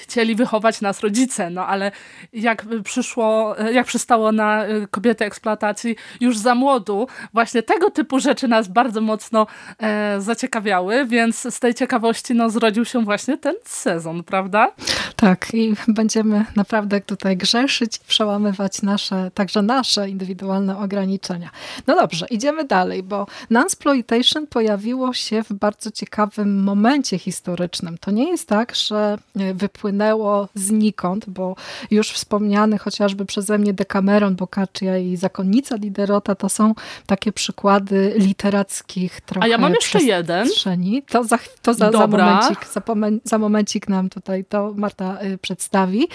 chcieli wychować nas rodzice, no ale jak przyszło, jak przystało na y, kobiety eksploatacji już za młodu, właśnie tego typu rzeczy nas bardzo mocno e, zaciekawiały, więc z tej ciekawości no, zrodził się właśnie ten sezon, prawda? Tak, i będziemy naprawdę tutaj grzeszyć przełamywać nasze, także nasze indywidualne ograniczenia. No dobrze, idziemy dalej, bo Nansploitation pojawiło się w bardzo ciekawym momencie historycznym. To nie jest tak, że e, wypłynęło znikąd, bo już wspomniany chociażby przeze mnie Decameron, Boccaccia i Zakonnica Diderota to są takie przykłady literackich trochę A ja mam jeszcze jeden. przestrzeni. To za, to za, za momencik, za, pomen- za momencik nam tutaj to Marta y, przedstawi.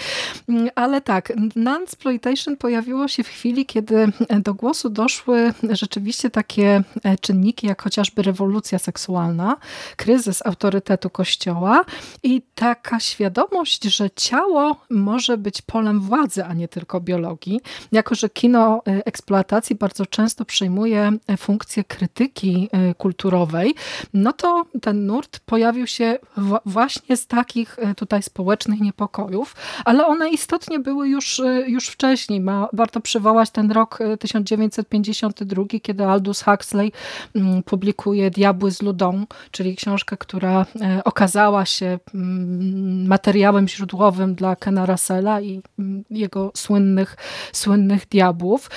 Mm, Ale tak, Nansploitation pojawiło się w chwili, kiedy do głosu doszły rzeczywiście takie e, czynniki, jak chociażby rewolucja seksualna, kryzys autorytetu Kościoła i taka świadomość, że ciało może być polem władzy, a nie tylko biologii. Jako, że kino y, eksploatacji bardzo często przejmuje e, funkcję krytyki y, kulturowej, no to ten nurt pojawił się właśnie z takich tutaj społecznych niepokojów, ale one istotnie były już, y, już wcześniej. Ma, warto przywołać ten rok y, 1952, kiedy Aldous Huxley mm, publikuje Diabły z Ludą, czyli książkę, która okazała się mm, materiałem źródłowym dla Kena Russella i mm, jego słynnych, słynnych diabłów.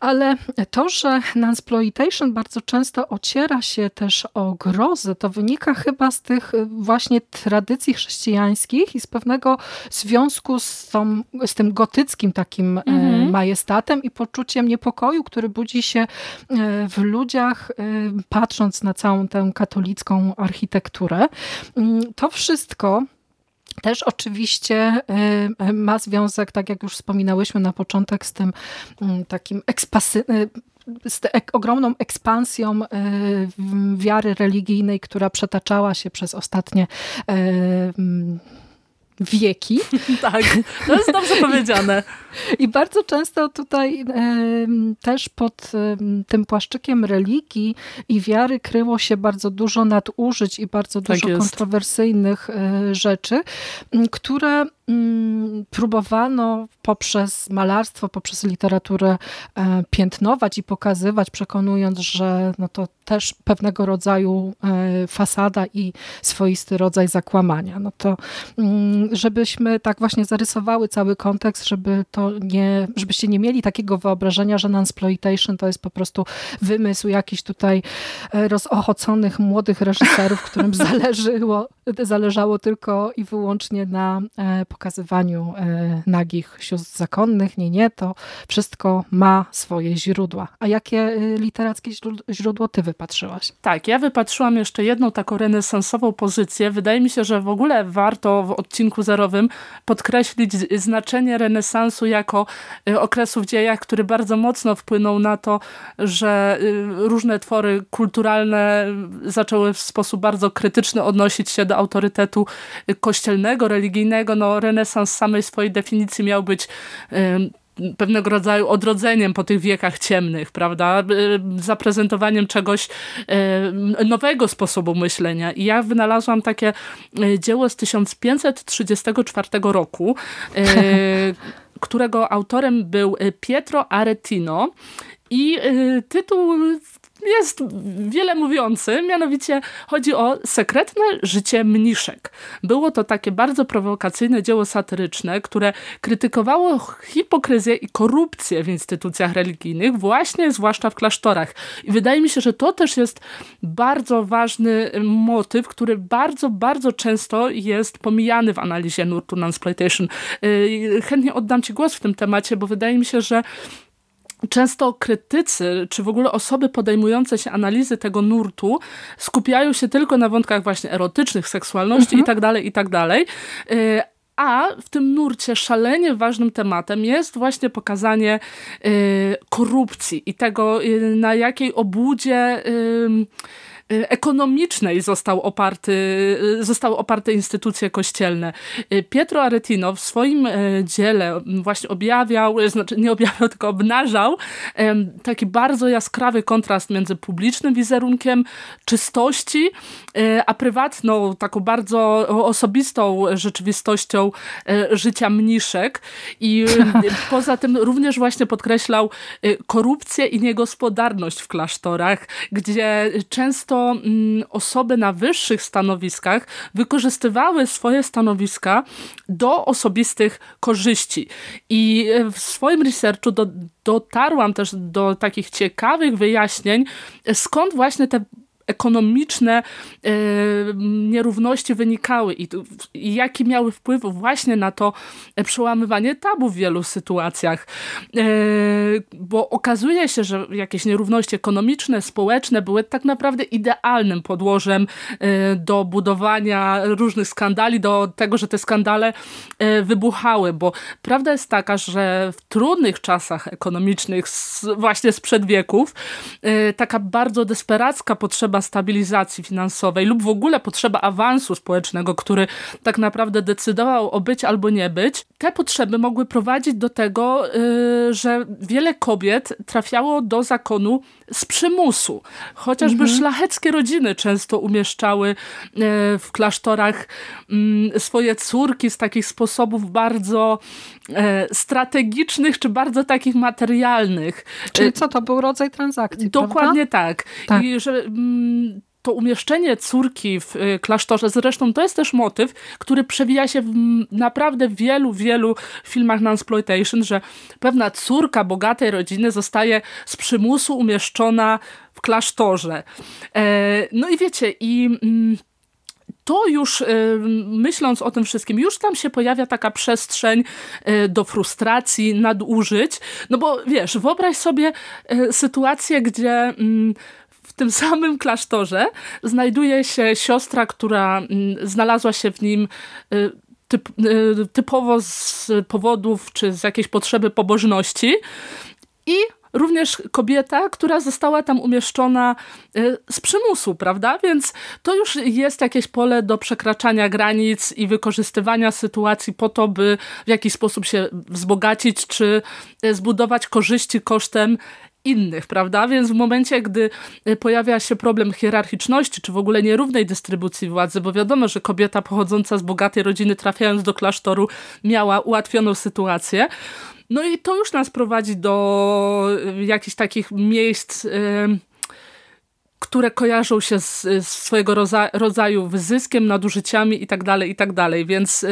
Ale to, że Nansploitation bardzo często ociera się też o grozę, to wynika chyba z tych y, właśnie tradycji chrześcijańskich i z pewnego związku z, tą, z tym gotyckim takim e, Mhm. majestatem i poczuciem niepokoju, który budzi się e, w ludziach, e, patrząc na całą tę katolicką architekturę. Mm, To wszystko też oczywiście y, ma związek, tak jak już wspominałyśmy na początek, z tym mm, takim y, z ogromną ekspansją y, wiary religijnej, która przetaczała się przez ostatnie y, mm, wieki. Tak, to jest dobrze powiedziane. I bardzo często tutaj em, też pod em, tym płaszczykiem religii i wiary kryło się bardzo dużo nadużyć i bardzo Tak dużo jest. kontrowersyjnych e, rzeczy, m, które mm, próbowano poprzez malarstwo, poprzez literaturę e, piętnować i pokazywać, przekonując, że no to też pewnego rodzaju e, fasada i swoisty rodzaj zakłamania. No to żebyśmy tak właśnie zarysowały cały kontekst, żeby to nie, żebyście nie mieli takiego wyobrażenia, że Nansploitation to jest po prostu wymysł jakichś tutaj e, rozochoconych młodych reżyserów, którym zależyło, zależało tylko i wyłącznie na e, pokazywaniu e, nagich sióstr zakonnych. Nie, nie, to wszystko ma swoje źródła. A jakie literackie źródło ty wypatrzyłaś? Tak, ja wypatrzyłam jeszcze jedną taką renesansową pozycję. Wydaje mi się, że w ogóle warto w odcinku zerowym podkreślić znaczenie renesansu jako okresu w dziejach, który bardzo mocno wpłynął na to, że różne twory kulturalne zaczęły w sposób bardzo krytyczny odnosić się do autorytetu kościelnego, religijnego. No, renesans samej swojej definicji miał być pewnego rodzaju odrodzeniem po tych wiekach ciemnych, prawda? Zaprezentowaniem czegoś nowego sposobu myślenia. I ja wynalazłam takie dzieło z 1534 roku, którego autorem był Pietro Aretino i tytuł jest wiele mówiący, mianowicie chodzi o sekretne życie mniszek. Było to takie bardzo prowokacyjne dzieło satyryczne, które krytykowało hipokryzję i korupcję w instytucjach religijnych, właśnie zwłaszcza w klasztorach. I wydaje mi się, że to też jest bardzo ważny motyw, który bardzo, bardzo często jest pomijany w analizie nurtu Nunsploitation. Y, chętnie oddam Ci głos w tym temacie, bo wydaje mi się, że Często krytycy, czy w ogóle osoby podejmujące się analizy tego nurtu skupiają się tylko na wątkach właśnie erotycznych, seksualności mhm. itd., tak itd., tak y, a w tym nurcie szalenie ważnym tematem jest właśnie pokazanie y, korupcji i tego, y, na jakiej obłudzie Y, ekonomicznej został oparty, y, zostały oparte instytucje kościelne. Y, Pietro Aretino w swoim dziele właśnie objawiał, znaczy nie objawiał, tylko obnażał taki bardzo jaskrawy kontrast między publicznym wizerunkiem czystości, a prywatną, taką bardzo osobistą rzeczywistością życia mniszek. I poza tym również właśnie podkreślał korupcję i niegospodarność w klasztorach, gdzie często Mm, osoby na wyższych stanowiskach wykorzystywały swoje stanowiska do osobistych korzyści. I w swoim researchu do, dotarłam też do takich ciekawych wyjaśnień, skąd właśnie te ekonomiczne e, nierówności wynikały i, i jaki miały wpływ właśnie na to przełamywanie tabu w wielu sytuacjach. E, bo okazuje się, że jakieś nierówności ekonomiczne, społeczne były tak naprawdę idealnym podłożem e, do budowania różnych skandali, do tego, że te skandale wybuchały, bo prawda jest taka, że w trudnych czasach ekonomicznych właśnie sprzed wieków taka bardzo desperacka potrzeba stabilizacji finansowej lub w ogóle potrzeba awansu społecznego, który tak naprawdę decydował o być albo nie być, te potrzeby mogły prowadzić do tego, y, że wiele kobiet trafiało do zakonu z przymusu. Chociażby mhm. szlacheckie rodziny często umieszczały y, w klasztorach mm, swoje córki z takich sposobów bardzo y, strategicznych, czy bardzo takich materialnych. Czyli co, to był rodzaj transakcji, Dokładnie prawda? tak. tak. I że mm, to umieszczenie córki w y, klasztorze, zresztą to jest też motyw, który przewija się w naprawdę wielu, wielu filmach Nansploitation, że pewna córka bogatej rodziny zostaje z przymusu umieszczona w klasztorze. E, no i wiecie, i mm, to już y, myśląc o tym wszystkim, już tam się pojawia taka przestrzeń y, do frustracji, nadużyć, no bo wiesz, wyobraź sobie sytuację, gdzie mm, tym samym klasztorze znajduje się siostra, która mm, znalazła się w nim y, typ, y, typowo z powodów czy z jakiejś potrzeby pobożności i również kobieta, która została tam umieszczona y, z przymusu, prawda? Więc to już jest jakieś pole do przekraczania granic i wykorzystywania sytuacji po to, by w jakiś sposób się wzbogacić, czy zbudować korzyści kosztem innych, prawda? Więc w momencie, gdy y, pojawia się problem hierarchiczności, czy w ogóle nierównej dystrybucji władzy, bo wiadomo, że kobieta pochodząca z bogatej rodziny, trafiając do klasztoru, miała ułatwioną sytuację, no i to już nas prowadzi do y, jakichś takich miejsc, które kojarzą się z, z swojego rodzaju wyzyskiem, nadużyciami itd., tak itd., tak więc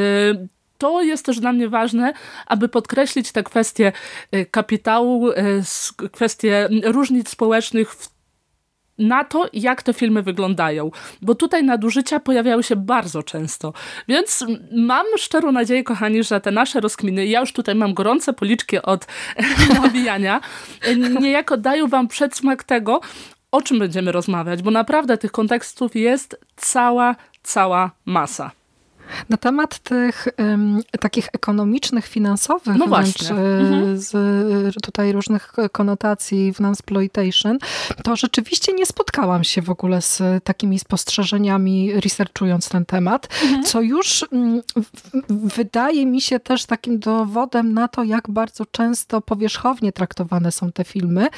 to jest też dla mnie ważne, aby podkreślić te kwestie kapitału, kwestie różnic społecznych na to, jak te filmy wyglądają. Bo tutaj nadużycia pojawiały się bardzo często. Więc mam szczerą nadzieję, kochani, że te nasze rozkminy, ja już tutaj mam gorące policzki od nabijania, niejako dają wam przedsmak tego, o czym będziemy rozmawiać, bo naprawdę tych kontekstów jest cała, cała masa. Na temat tych um, takich ekonomicznych, finansowych no wręcz, mhm. z tutaj różnych konotacji w non-exploitation, to rzeczywiście nie spotkałam się w ogóle z takimi spostrzeżeniami researchując ten temat, mhm. co już um, wydaje mi się też takim dowodem na to, jak bardzo często powierzchownie traktowane są te filmy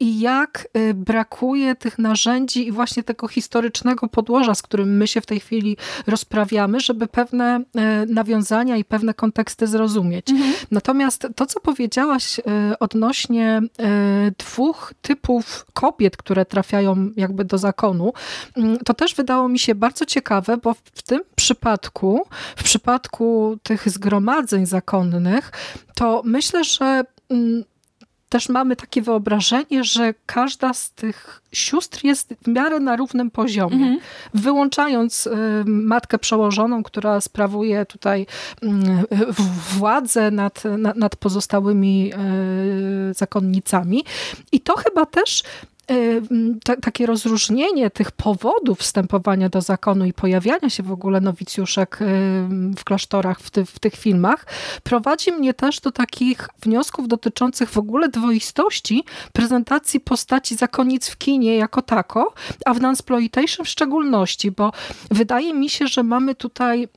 i jak brakuje tych narzędzi i właśnie tego historycznego podłoża, z którym my się w tej chwili rozprawiamy, żeby pewne e, nawiązania i pewne konteksty zrozumieć. Mhm. Natomiast to, co powiedziałaś e, odnośnie e, dwóch typów kobiet, które trafiają jakby do zakonu, mm, to też wydało mi się bardzo ciekawe, bo w tym przypadku, w przypadku tych zgromadzeń zakonnych, to myślę, że mm, też mamy takie wyobrażenie, że każda z tych sióstr jest w miarę na równym poziomie. Mhm. Wyłączając y, matkę przełożoną, która sprawuje tutaj y, władzę nad, nad, nad pozostałymi y, zakonnicami. I to chyba też takie rozróżnienie tych powodów wstępowania do zakonu i pojawiania się w ogóle nowicjuszek y, w klasztorach w, ty, w tych filmach prowadzi mnie też do takich wniosków dotyczących w ogóle dwoistości prezentacji postaci zakonnic w kinie jako tako, a w Nansploitation w szczególności, bo wydaje mi się, że mamy tutaj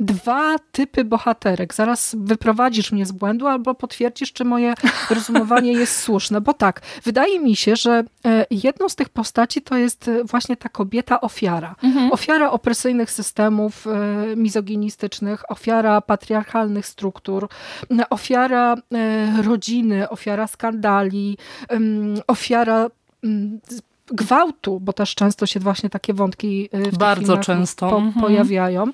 dwa typy bohaterek. Zaraz wyprowadzisz mnie z błędu albo potwierdzisz, czy moje rozumowanie jest słuszne, bo tak, wydaje mi się, że e, jedną z tych postaci to jest e, właśnie ta kobieta ofiara. Mhm. Ofiara opresyjnych systemów e, mizoginistycznych, ofiara patriarchalnych struktur, ofiara e, rodziny, ofiara skandali, ofiara gwałtu, bo też często się właśnie takie wątki w Bardzo często. Po, mhm. pojawiają.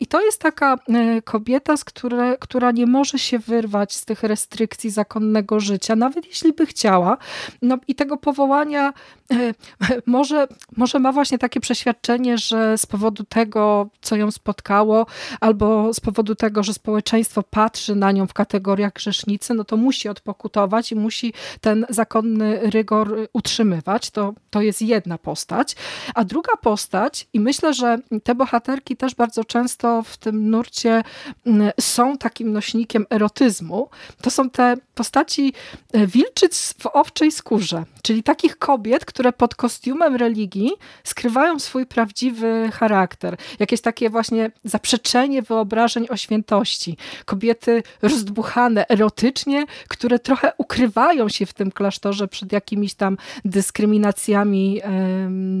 I to jest taka kobieta, z które, która nie może się wyrwać z tych restrykcji zakonnego życia, nawet jeśli by chciała. No i tego powołania może, może ma właśnie takie przeświadczenie, że z powodu tego, co ją spotkało, albo z powodu tego, że społeczeństwo patrzy na nią w kategoriach grzesznicy, no to musi odpokutować i musi ten zakonny rygor utrzymywać. To, to jest jedna postać. A druga postać, i myślę, że te bohaterki też bardzo często w tym nurcie są takim nośnikiem erotyzmu, to są te postaci e, wilczyc w owczej skórze, czyli takich kobiet, które pod kostiumem religii skrywają swój prawdziwy charakter. Jakieś takie właśnie zaprzeczenie wyobrażeń o świętości. Kobiety rozdbuchane erotycznie, które trochę ukrywają się w tym klasztorze przed jakimiś tam dyskryminacjami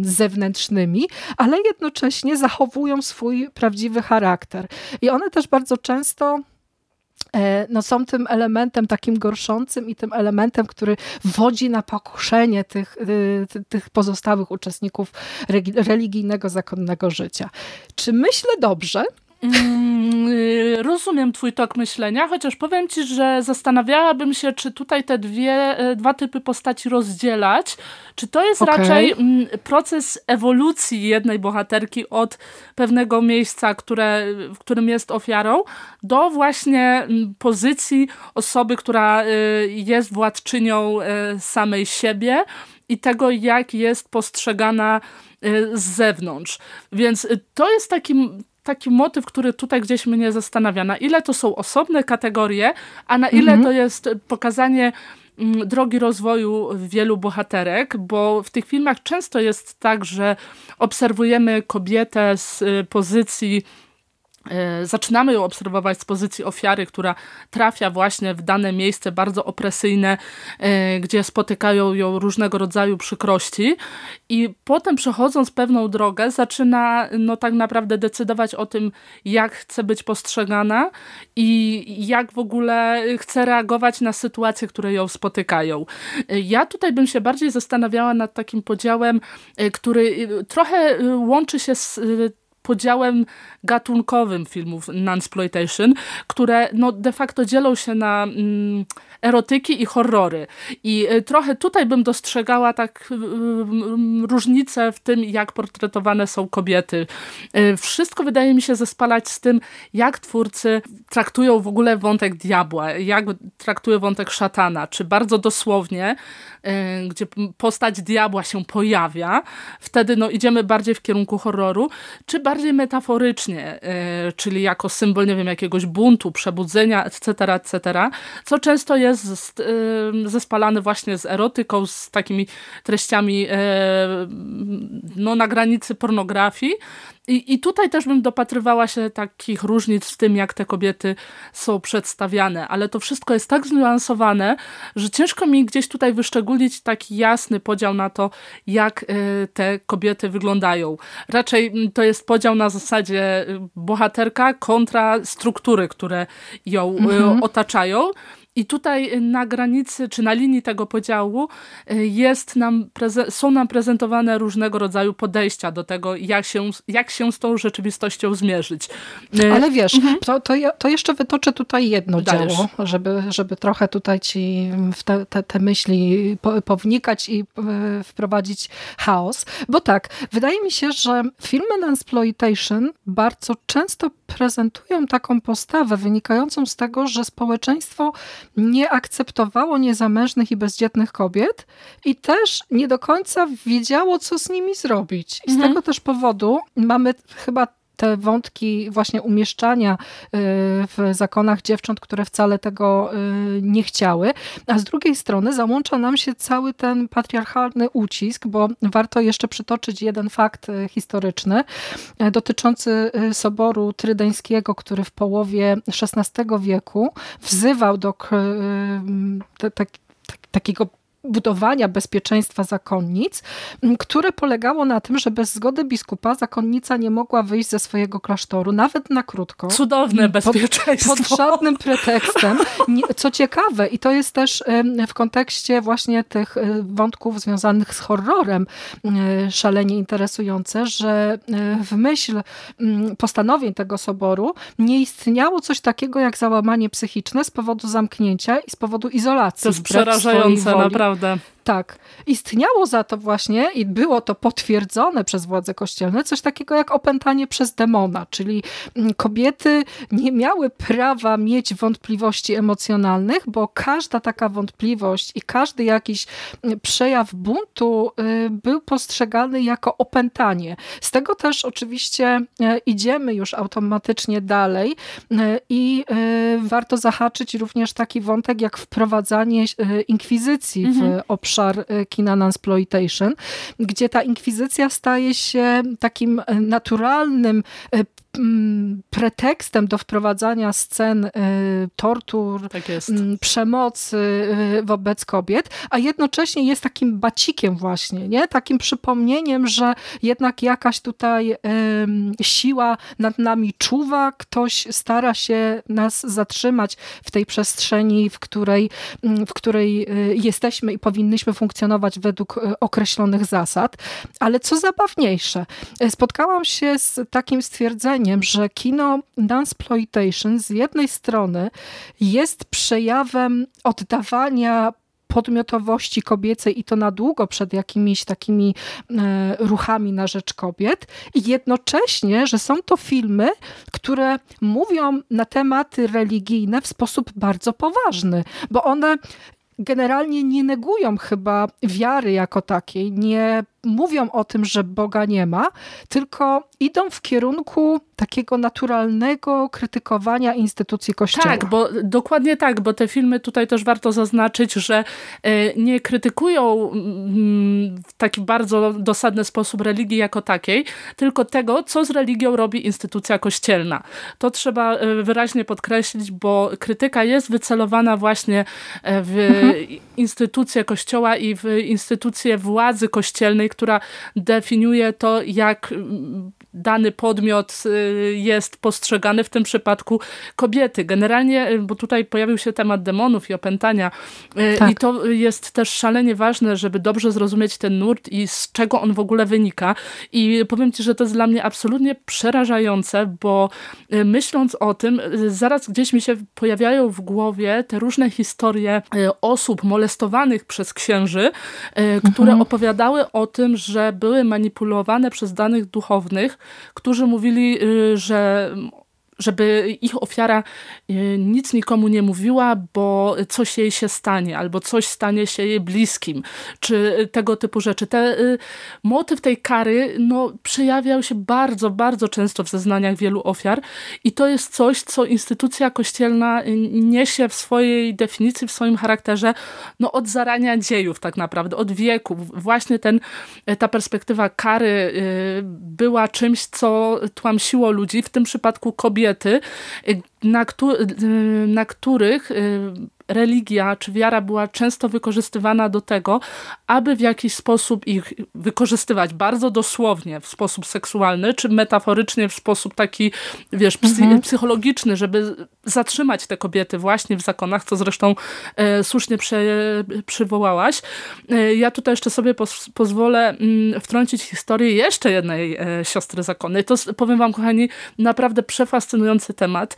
zewnętrznymi, ale jednocześnie zachowują swój prawdziwy charakter. I one też bardzo często no są tym elementem takim gorszącym i tym elementem, który wodzi na pokuszenie tych, y, tych pozostałych uczestników religijnego, zakonnego życia. Czy myślę dobrze? Mm, y, rozumiem twój tok myślenia, chociaż powiem ci, że zastanawiałabym się, czy tutaj te dwie, y, dwa typy postaci rozdzielać. Czy to jest okay. raczej mm, proces ewolucji jednej bohaterki od pewnego miejsca, które, w którym jest ofiarą, do właśnie mm, pozycji osoby, która y, jest władczynią samej siebie i tego, jak jest postrzegana z zewnątrz. Więc to jest taki taki motyw, który tutaj gdzieś mnie zastanawia, na ile to są osobne kategorie, a na ile mhm. to jest pokazanie mm, drogi rozwoju wielu bohaterek, bo w tych filmach często jest tak, że obserwujemy kobietę z y, pozycji zaczynamy ją obserwować z pozycji ofiary, która trafia właśnie w dane miejsce bardzo opresyjne, e, gdzie spotykają ją różnego rodzaju przykrości i potem przechodząc pewną drogę zaczyna no tak naprawdę decydować o tym, jak chce być postrzegana i jak w ogóle chce reagować na sytuacje, które ją spotykają. E, ja tutaj bym się bardziej zastanawiała nad takim podziałem, który trochę łączy się z podziałem gatunkowym filmów Nansploitation, które no, de facto dzielą się na mm, erotyki i horrory. I y, trochę tutaj bym dostrzegała tak y, y, różnicę w tym, jak portretowane są kobiety. Wszystko wydaje mi się zespalać z tym, jak twórcy traktują w ogóle wątek diabła, jak traktują wątek szatana, czy bardzo dosłownie, gdzie postać diabła się pojawia, wtedy no, idziemy bardziej w kierunku horroru, czy bardziej metaforycznie, czyli jako symbol, nie wiem, jakiegoś buntu, przebudzenia, etc., etc., co często jest jest zespalany właśnie z erotyką, z takimi treściami e, no, na granicy pornografii. I, I tutaj też bym dopatrywała się takich różnic w tym, jak te kobiety są przedstawiane, ale to wszystko jest tak zniuansowane, że ciężko mi gdzieś tutaj wyszczególnić taki jasny podział na to, jak e, te kobiety wyglądają. Raczej to jest podział na zasadzie y, bohaterka kontra struktury, które ją mhm. otaczają. I tutaj na granicy, czy na linii tego podziału y, jest nam, są nam prezentowane różnego rodzaju podejścia do tego, jak się, jak się z tą rzeczywistością zmierzyć. Y, Ale wiesz, mhm. to, to, ja, to jeszcze wytoczę tutaj jedno Dajesz. dzieło, żeby, żeby trochę tutaj ci w te, te, te myśli po, pownikać i y, wprowadzić chaos. Bo tak, wydaje mi się, że filmy Nansploitation bardzo często prezentują taką postawę wynikającą z tego, że społeczeństwo nie akceptowało niezamężnych i bezdzietnych kobiet i też nie do końca wiedziało, co z nimi zrobić. I z mhm. tego też powodu mamy chyba te wątki właśnie umieszczania y, w zakonach dziewcząt, które wcale tego y, nie chciały, a z drugiej strony załącza nam się cały ten patriarchalny ucisk, bo warto jeszcze przytoczyć jeden fakt y, historyczny dotyczący Soboru Trydeńskiego, który w połowie XVI wieku wzywał do takiego budowania bezpieczeństwa zakonnic, które polegało na tym, że bez zgody biskupa zakonnica nie mogła wyjść ze swojego klasztoru, nawet na krótko. Cudowne bezpieczeństwo. Pod, pod żadnym pretekstem. Co ciekawe, i to jest też w kontekście właśnie tych e, wątków związanych z horrorem szalenie interesujące, że e, w myśl postanowień tego soboru nie istniało coś takiego jak załamanie psychiczne z powodu zamknięcia i z powodu izolacji. To jest przerażające, naprawdę prawda. Tak. Istniało za to właśnie i było to potwierdzone przez władze kościelne coś takiego jak opętanie przez demona, czyli mm, kobiety nie miały prawa mieć wątpliwości emocjonalnych, bo każda taka wątpliwość i każdy jakiś mm, przejaw buntu y, był postrzegany jako opętanie. Z tego też oczywiście e, idziemy już automatycznie dalej e, i e, warto zahaczyć również taki wątek jak wprowadzanie inkwizycji mhm. w obszar obszar e, kina Nansploitation, gdzie ta inkwizycja staje się takim e, naturalnym e, pretekstem do wprowadzania scen tortur, tak przemocy wobec kobiet, a jednocześnie jest takim bacikiem właśnie, nie? takim przypomnieniem, że jednak jakaś tutaj siła nad nami czuwa, ktoś stara się nas zatrzymać w tej przestrzeni, w której, w której jesteśmy i powinnyśmy funkcjonować według określonych zasad. Ale co zabawniejsze, spotkałam się z takim stwierdzeniem, że kino Dansploitation z jednej strony jest przejawem oddawania podmiotowości kobiecej i to na długo przed jakimiś takimi e, ruchami na rzecz kobiet i jednocześnie, że są to filmy, które mówią na tematy religijne w sposób bardzo poważny, bo one generalnie nie negują chyba wiary jako takiej, nie mówią o tym, że Boga nie ma, tylko idą w kierunku takiego naturalnego krytykowania instytucji Kościoła. Tak, bo dokładnie tak, bo te filmy tutaj też warto zaznaczyć, że e, nie krytykują mm, w taki bardzo dosadny sposób religii jako takiej, tylko tego, co z religią robi instytucja kościelna. To trzeba e, wyraźnie podkreślić, bo krytyka jest wycelowana właśnie w mhm. instytucję kościoła i w instytucję władzy kościelnej, która definiuje to, jak dany podmiot y, jest postrzegany, w tym przypadku kobiety. Generalnie, y, bo tutaj pojawił się temat demonów i opętania y, tak. i to jest też szalenie ważne, żeby dobrze zrozumieć ten nurt i z czego on w ogóle wynika. I powiem Ci, że to jest dla mnie absolutnie przerażające, bo myśląc o tym, zaraz gdzieś mi się pojawiają w głowie te różne historie osób molestowanych przez księży, które mhm. opowiadały o tym, że były manipulowane przez danych duchownych, którzy mówili, y, że żeby ich ofiara y, nic nikomu nie mówiła, bo coś jej się stanie, albo coś stanie się jej bliskim, czy tego typu rzeczy. Te, y, motyw tej kary no, przejawiał się bardzo, bardzo często w zeznaniach wielu ofiar i to jest coś, co instytucja kościelna niesie w swojej definicji, w swoim charakterze no, od zarania dziejów tak naprawdę, od wieków. Właśnie ten, ta perspektywa kary y, była czymś, co tłamsiło ludzi, w tym przypadku kobiety, kobiety, na, na których y, religia czy wiara była często wykorzystywana do tego, aby w jakiś sposób ich wykorzystywać bardzo dosłownie w sposób seksualny, czy metaforycznie w sposób taki, wiesz, mhm. psychologiczny, żeby zatrzymać te kobiety właśnie w zakonach, co zresztą e, słusznie prze, przywołałaś. E, ja tutaj jeszcze sobie poz, pozwolę m, mm, wtrącić historię jeszcze jednej e, siostry zakonnej. To powiem wam, kochani, naprawdę przefascynujący temat.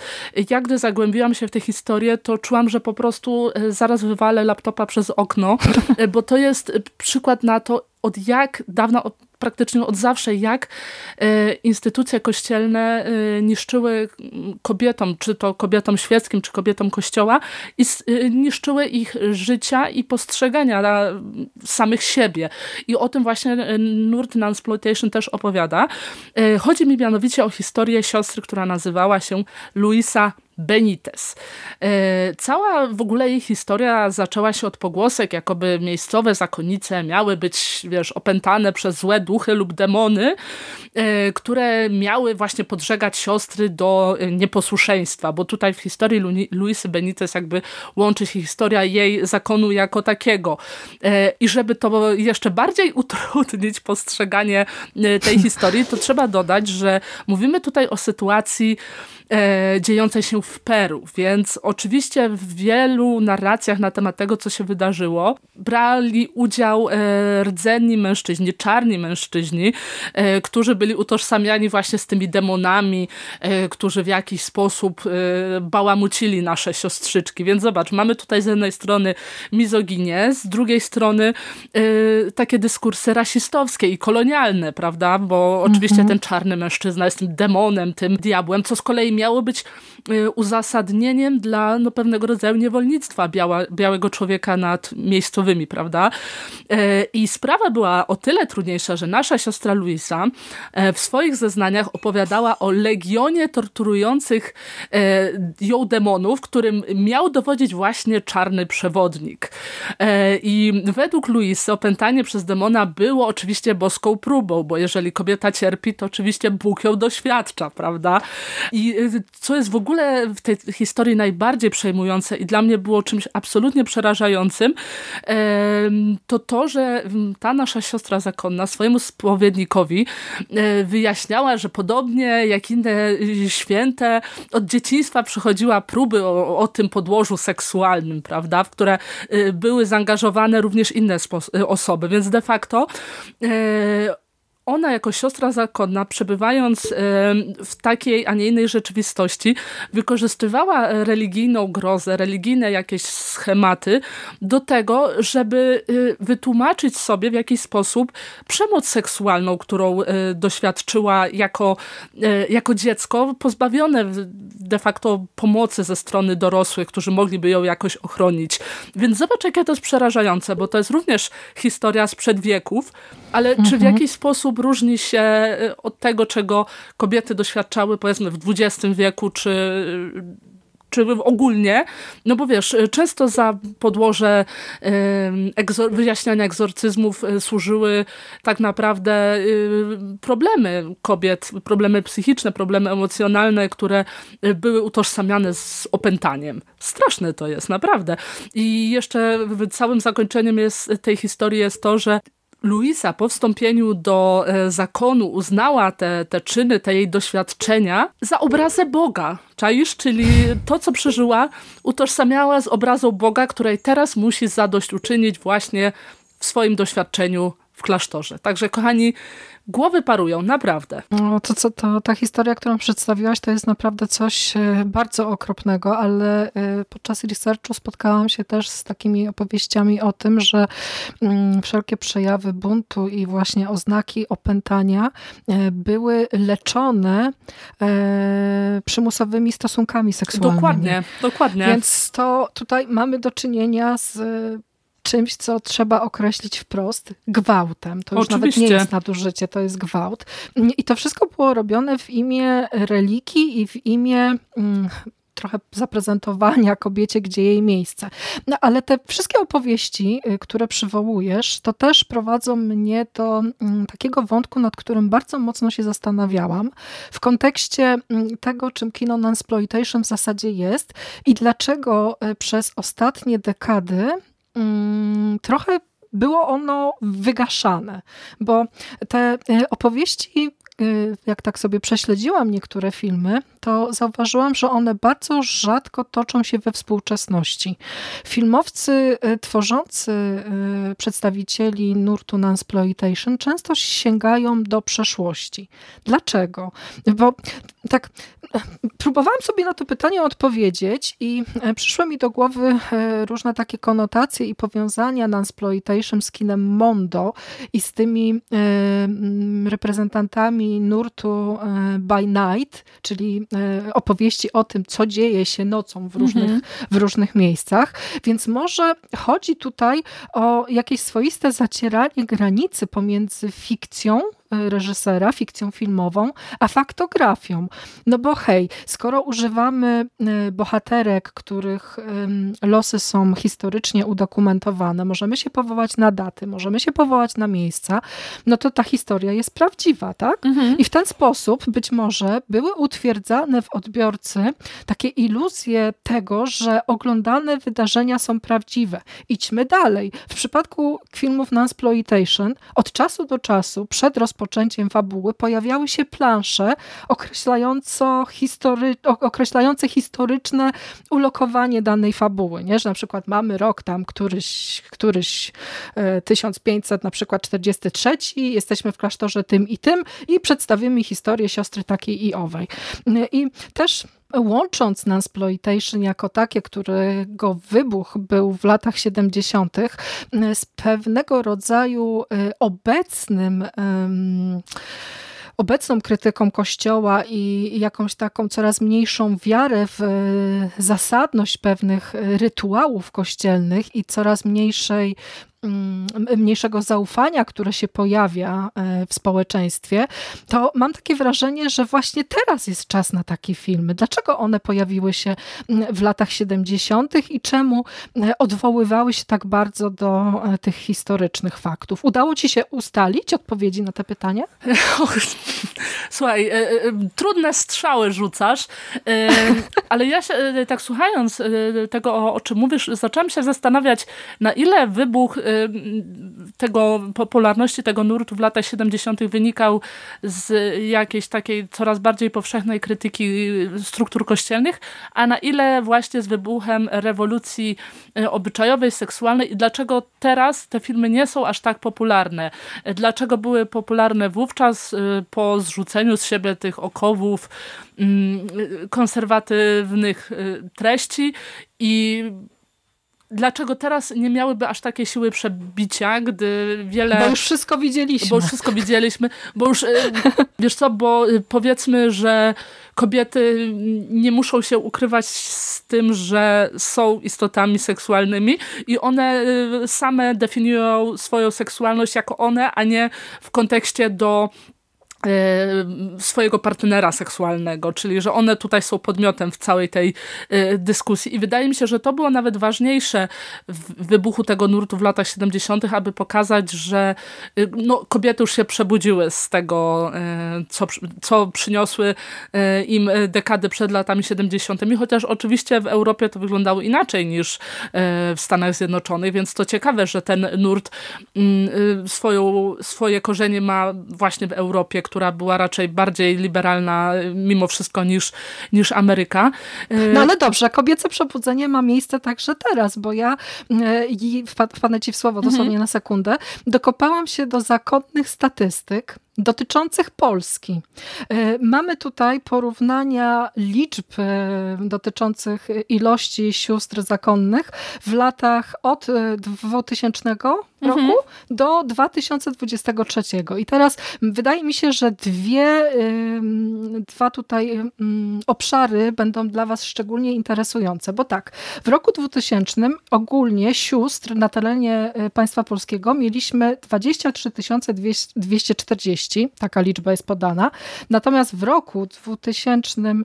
Jak gdy zagłębiłam się w tę historię, to czułam, że po prostu e, zaraz wywalę laptopa przez okno, e, bo to jest przykład na to, od jak dawna, praktycznie od zawsze, jak e, instytucje kościelne e, niszczyły kobietom, czy to kobietom świeckim, czy kobietom kościoła i e, niszczyły ich życia i postrzegania samych siebie. I o tym właśnie nurt Nunsploitation też opowiada. Chodzi mi mianowicie o historię siostry, która nazywała się Luisa Benitez. Cała w ogóle jej historia zaczęła się od pogłosek, jakoby miejscowe zakonnice miały być, wiesz, opętane przez złe duchy lub demony, e, które miały właśnie podżegać siostry do e, nieposłuszeństwa, bo tutaj w historii Lu Luisy Benitez jakby łączy się historia jej zakonu jako takiego. E, I żeby to jeszcze bardziej utrudnić postrzeganie tej historii, to trzeba dodać, że mówimy tutaj o sytuacji e, dziejącej się w Peru, więc oczywiście w wielu narracjach na temat tego, co się wydarzyło, brali udział e, rdzenni mężczyźni, czarni mężczyźni, e, którzy byli utożsamiani właśnie z tymi demonami, e, którzy w jakiś sposób bałamucili nasze siostrzyczki. Więc zobacz, mamy tutaj z jednej strony mizoginię, z drugiej strony takie dyskursy rasistowskie i kolonialne, prawda? Bo oczywiście mhm. ten czarny mężczyzna jest tym demonem, tym diabłem, co z kolei miało być uzasadnieniem dla no, pewnego rodzaju niewolnictwa biała, białego człowieka nad miejscowymi, prawda? E, I sprawa była o tyle trudniejsza, że nasza siostra Luisa e, w swoich zeznaniach opowiadała o legionie torturujących e, ją demonów, którym miał dowodzić właśnie czarny przewodnik. I według Luisy opętanie przez demona było oczywiście boską próbą, bo jeżeli kobieta cierpi, to oczywiście Bóg ją doświadcza, prawda? I co jest w ogóle w tej historii najbardziej przejmujące i dla mnie było czymś absolutnie przerażającym, to to, że ta nasza siostra zakonna swojemu spowiednikowi e, wyjaśniała, że podobnie jak inne święte, od dzieciństwa przychodziła próby o, o tym podłożu seksualnym, prawda, w które e, były zaangażowane również inne osoby, więc de facto e, ona jako siostra zakonna, przebywając w takiej, a nie innej rzeczywistości, wykorzystywała religijną grozę, religijne jakieś schematy do tego, żeby y, wytłumaczyć sobie w jakiś sposób przemoc seksualną, którą y, doświadczyła jako, y, jako dziecko, pozbawione de facto pomocy ze strony dorosłych, którzy mogliby ją jakoś ochronić. Więc zobacz, jakie to jest przerażające, bo to jest również historia sprzed wieków, ale mhm. czy w mhm. jakiś sposób różni się od tego, czego kobiety doświadczały powiedzmy w XX wieku, czy czy ogólnie, no bo wiesz, często za podłoże egzor wyjaśniania egzorcyzmów służyły tak naprawdę problemy kobiet, problemy psychiczne, problemy emocjonalne, które były utożsamiane z opętaniem. Straszne to jest, naprawdę. I jeszcze całym zakończeniem jest, tej historii jest to, że Luisa po wstąpieniu do e, zakonu uznała te, te czyny, te jej doświadczenia za obrazę Boga. Czaisz? Czyli to, co przeżyła, utożsamiała z obrazą Boga, której teraz musi zadośćuczynić właśnie w swoim doświadczeniu w klasztorze. Także kochani, głowy parują, naprawdę. No, to, co, to, ta historia, którą przedstawiłaś, to jest naprawdę coś e, bardzo okropnego, ale e, podczas researchu spotkałam się też z takimi opowieściami o tym, że mm, wszelkie przejawy buntu i właśnie oznaki opętania e, były leczone przymusowymi stosunkami seksualnymi. Dokładnie, dokładnie. Więc to tutaj mamy do czynienia z czymś, co trzeba określić wprost gwałtem. To już Oczywiście. nawet nie jest nadużycie, to jest gwałt. I to wszystko było robione w imię religii i w imię mm, trochę zaprezentowania kobiecie, gdzie jej miejsce. No, ale te wszystkie opowieści, y, które przywołujesz, to też prowadzą mnie do mm, takiego wątku, nad którym bardzo mocno się zastanawiałam w kontekście mm, tego, czym kino non-exploitation w zasadzie jest i dlaczego y, przez ostatnie dekady Mm, trochę było ono wygaszane, bo te e, opowieści Y, jak tak sobie prześledziłam niektóre filmy, to zauważyłam, że one bardzo rzadko toczą się we współczesności. Filmowcy y, tworzący przedstawicieli nurtu Nansploitation często sięgają do przeszłości. Dlaczego? Bo tak próbowałam sobie na to pytanie odpowiedzieć i e, przyszły mi do głowy e, różne takie konotacje i powiązania Nansploitation z kinem Mondo i z tymi e, reprezentantami nurtu By Night, czyli opowieści o tym, co dzieje się nocą w różnych, mhm. w różnych miejscach. Więc może chodzi tutaj o jakieś swoiste zacieranie granicy pomiędzy fikcją reżysera, fikcją filmową, a faktografią. No bo hej, skoro używamy e, bohaterek, których losy są historycznie udokumentowane, możemy się powołać na daty, możemy się powołać na miejsca, no to ta historia jest prawdziwa, tak? Mhm. I w ten sposób być może były utwierdzane w odbiorcy takie iluzje tego, że oglądane wydarzenia są prawdziwe. Idźmy dalej. W przypadku filmów non-exploitation od czasu do czasu przed rozpoczęciem rozpoczęciem fabuły pojawiały się plansze history, określające historyczne ulokowanie danej fabuły, nie? że na przykład mamy rok tam któryś, któryś 1500 e, na przykład 43, jesteśmy w klasztorze tym i tym i przedstawimy historię siostry takiej i owej. I też łącząc Nansploitation jako takie, którego wybuch był w latach 70. z pewnego rodzaju y, obecnym obecną krytyką Kościoła i jakąś taką coraz mniejszą wiarę w y, zasadność pewnych rytuałów kościelnych i coraz mniejszej mniejszego zaufania, które się pojawia e, w społeczeństwie, to mam takie wrażenie, że właśnie teraz jest czas na takie filmy. Dlaczego one pojawiły się mm, w latach 70. i czemu e, odwoływały się tak bardzo do e, tych historycznych faktów? Udało ci się ustalić odpowiedzi na te pytania? Słuchaj, trudne strzały rzucasz, ale ja się, tak słuchając tego, o czym mówisz, zaczęłam się zastanawiać, na ile wybuch tego popularności tego nurtu w latach 70. wynikał z jakiejś takiej coraz bardziej powszechnej krytyki struktur kościelnych, a na ile właśnie z wybuchem rewolucji e, obyczajowej, seksualnej i dlaczego teraz te filmy nie są aż tak popularne. Dlaczego były popularne wówczas e, po zrzuceniu z siebie tych okowów mm, konserwatywnych treści i dlaczego teraz nie miałyby aż takie siły przebicia, gdy wiele... Bo już wszystko widzieliśmy. Bo już wszystko widzieliśmy, bo już, e, wiesz co, bo e, powiedzmy, że kobiety nie muszą się ukrywać z tym, że są istotami seksualnymi i one e, same definiują swoją seksualność jako one, a nie w kontekście do swojego partnera seksualnego, czyli że one tutaj są podmiotem w całej tej e, dyskusji. I wydaje mi się, że to było nawet ważniejsze w wybuchu tego nurtu w latach 70., aby pokazać, że e, no, kobiety już się przebudziły z tego, co, co przyniosły im dekady przed latami 70., chociaż oczywiście w Europie to wyglądało inaczej niż w Stanach Zjednoczonych, więc to ciekawe, że ten nurt mm, swoją, swoje korzenie ma właśnie w Europie, która była raczej bardziej liberalna mimo wszystko niż, niż Ameryka. No ale dobrze, kobiece przebudzenie ma miejsce także teraz, bo ja e, i wpadnę ci w słowo dosłownie mhm. na sekundę, dokopałam się do zakładnych statystyk dotyczących Polski. E, mamy tutaj porównania liczb e, dotyczących ilości sióstr zakonnych w latach od 2000 e, roku mhm. do 2023. I teraz wydaje mi się, że dwie, dwa tutaj obszary będą dla Was szczególnie interesujące, bo tak, w roku 2000 ogólnie sióstr na terenie państwa polskiego mieliśmy 23 240 taka liczba jest podana. Natomiast w roku 2000, mm,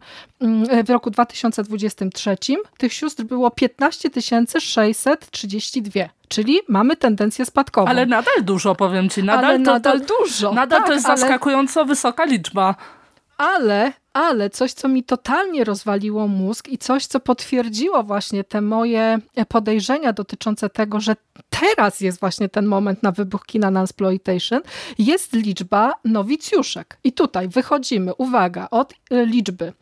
w roku 2023 tych sióstr było 15 632 czyli mamy tendencję spadkową. Ale nadal dużo, powiem ci. Nadal, ale to, nadal to, dużo. Nadal tak, to jest zaskakująco ale... wysoka liczba. Ale ale coś, co mi totalnie rozwaliło mózg i coś, co potwierdziło właśnie te moje podejrzenia dotyczące tego, że teraz jest właśnie ten moment na wybuch kina na exploitation, jest liczba nowicjuszek. I tutaj wychodzimy, uwaga, od liczby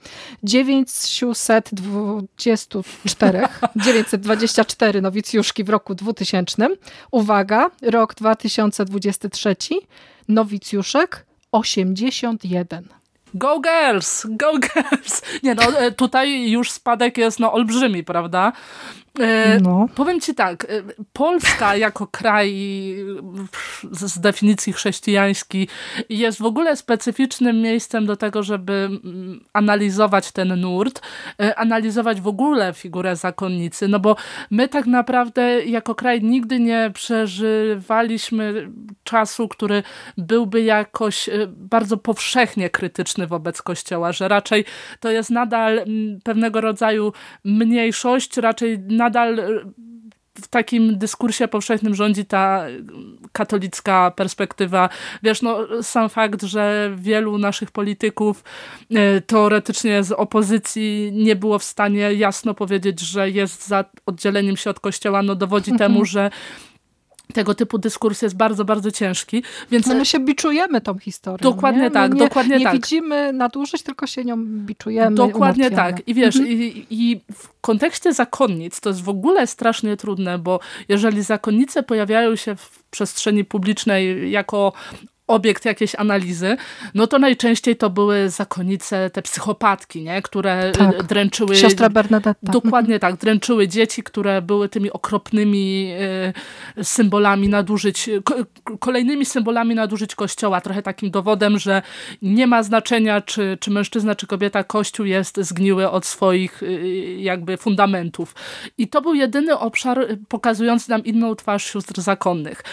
924, 924 nowicjuszki w roku 2000. Uwaga, rok 2023, nowicjuszek 81. Go girls! Go girls! Nie no, e, tutaj już spadek jest no olbrzymi, prawda? E, no. Powiem ci tak, e, Polska jako kraj z definicji chrześcijańskiej jest w ogóle specyficznym miejscem do tego, żeby mm, analizować ten nurt, e, analizować w ogóle figurę zakonnicy, no bo my tak naprawdę jako kraj nigdy nie przeżywaliśmy czasu, który byłby jakoś bardzo powszechnie krytyczny wobec Kościoła, że raczej to jest nadal mm, pewnego rodzaju mniejszość, raczej nadal e, w takim dyskursie powszechnym rządzi ta katolicka perspektywa. Wiesz, no sam fakt, że wielu naszych polityków e, teoretycznie z opozycji nie było w stanie jasno powiedzieć, że jest za oddzieleniem się od kościoła, no dowodzi temu, że tego typu dyskurs jest bardzo, bardzo ciężki. Więc... No my się biczujemy tą historią. Dokładnie nie? tak, nie, dokładnie nie tak. Nie widzimy nadużyć, tylko się nią biczujemy. Dokładnie tak. I wiesz, mhm. i, i w kontekście zakonnic to jest w ogóle strasznie trudne, bo jeżeli zakonnice pojawiają się w przestrzeni publicznej jako obiekt jakiejś analizy, no to najczęściej to były zakonice, te psychopatki, nie? które tak. dręczyły... Siostra Bernadetta. Dokładnie tak, dręczyły dzieci, które były tymi okropnymi y, symbolami nadużyć, kolejnymi symbolami nadużyć Kościoła, trochę takim dowodem, że nie ma znaczenia, czy, czy mężczyzna, czy kobieta, Kościół jest zgniły od swoich y, jakby fundamentów. I to był jedyny obszar pokazujący nam inną twarz sióstr zakonnych.